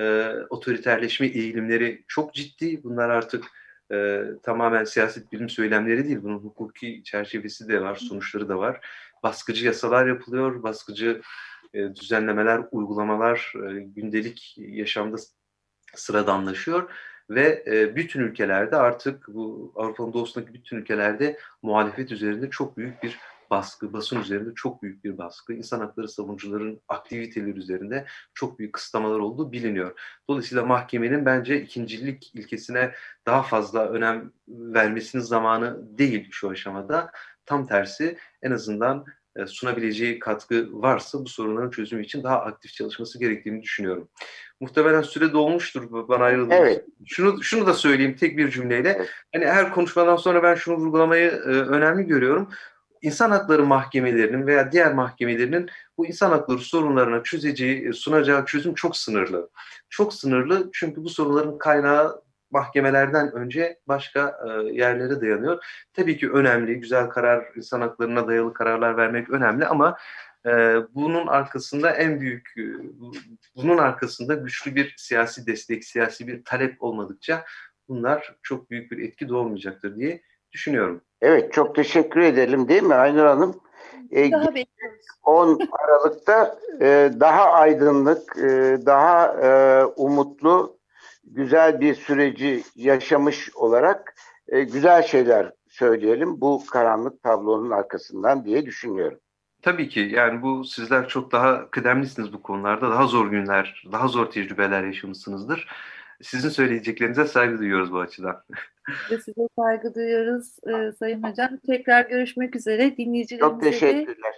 E, otoriterleşme eğilimleri çok ciddi. Bunlar artık e, tamamen siyaset bilim söylemleri değil. Bunun hukuki çerçevesi de var, sonuçları da var. Baskıcı yasalar yapılıyor, baskıcı e, düzenlemeler, uygulamalar e, gündelik yaşamda sıradanlaşıyor ve e, bütün ülkelerde artık bu Avrupa'nın doğusundaki bütün ülkelerde muhalefet üzerinde çok büyük bir baskı, basın üzerinde çok büyük bir baskı, insan hakları savunucuların aktiviteleri üzerinde çok büyük kısıtlamalar olduğu biliniyor. Dolayısıyla mahkemenin bence ikincilik ilkesine daha fazla önem vermesinin zamanı değil şu aşamada. Tam tersi en azından sunabileceği katkı varsa bu sorunların çözümü için daha aktif çalışması gerektiğini düşünüyorum. Muhtemelen süre dolmuştur bana ayrıldığınız. Evet. Şunu şunu da söyleyeyim tek bir cümleyle. Evet. Hani her konuşmadan sonra ben şunu vurgulamayı e, önemli görüyorum. İnsan hakları mahkemelerinin veya diğer mahkemelerinin bu insan hakları sorunlarına çözeceği, sunacağı çözüm çok sınırlı. Çok sınırlı çünkü bu sorunların kaynağı mahkemelerden önce başka e, yerlere dayanıyor. Tabii ki önemli, güzel karar, insan haklarına dayalı kararlar vermek önemli ama e, bunun arkasında en büyük, e, bunun arkasında güçlü bir siyasi destek, siyasi bir talep olmadıkça bunlar çok büyük bir etki doğmayacaktır diye düşünüyorum. Evet, çok teşekkür edelim değil mi Aynur Hanım? Ee, daha bekliyoruz. 10 Aralık'ta e, daha aydınlık, e, daha e, umutlu güzel bir süreci yaşamış olarak e, güzel şeyler söyleyelim bu karanlık tablonun arkasından diye düşünüyorum. Tabii ki yani bu sizler çok daha kıdemlisiniz bu konularda. Daha zor günler, daha zor tecrübeler yaşamışsınızdır. Sizin söyleyeceklerinize saygı duyuyoruz bu açıdan. Ve size saygı duyuyoruz e, Sayın Hocam. Tekrar görüşmek üzere. Dinleyicilerimize Çok teşekkürler.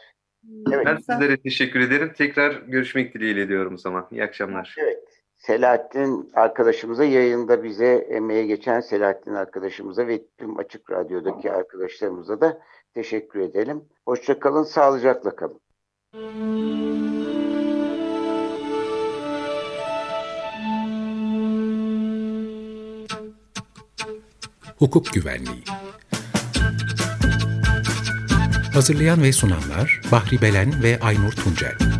Evet. Ben sizlere teşekkür ederim. Tekrar görüşmek dileğiyle diyorum o zaman. İyi akşamlar. Evet. Selahattin arkadaşımıza yayında bize emeğe geçen Selahattin arkadaşımıza ve tüm Açık Radyo'daki arkadaşlarımıza da teşekkür edelim. Hoşçakalın, sağlıcakla kalın. Hukuk Güvenliği Hazırlayan ve sunanlar Bahri Belen ve Aynur Tuncel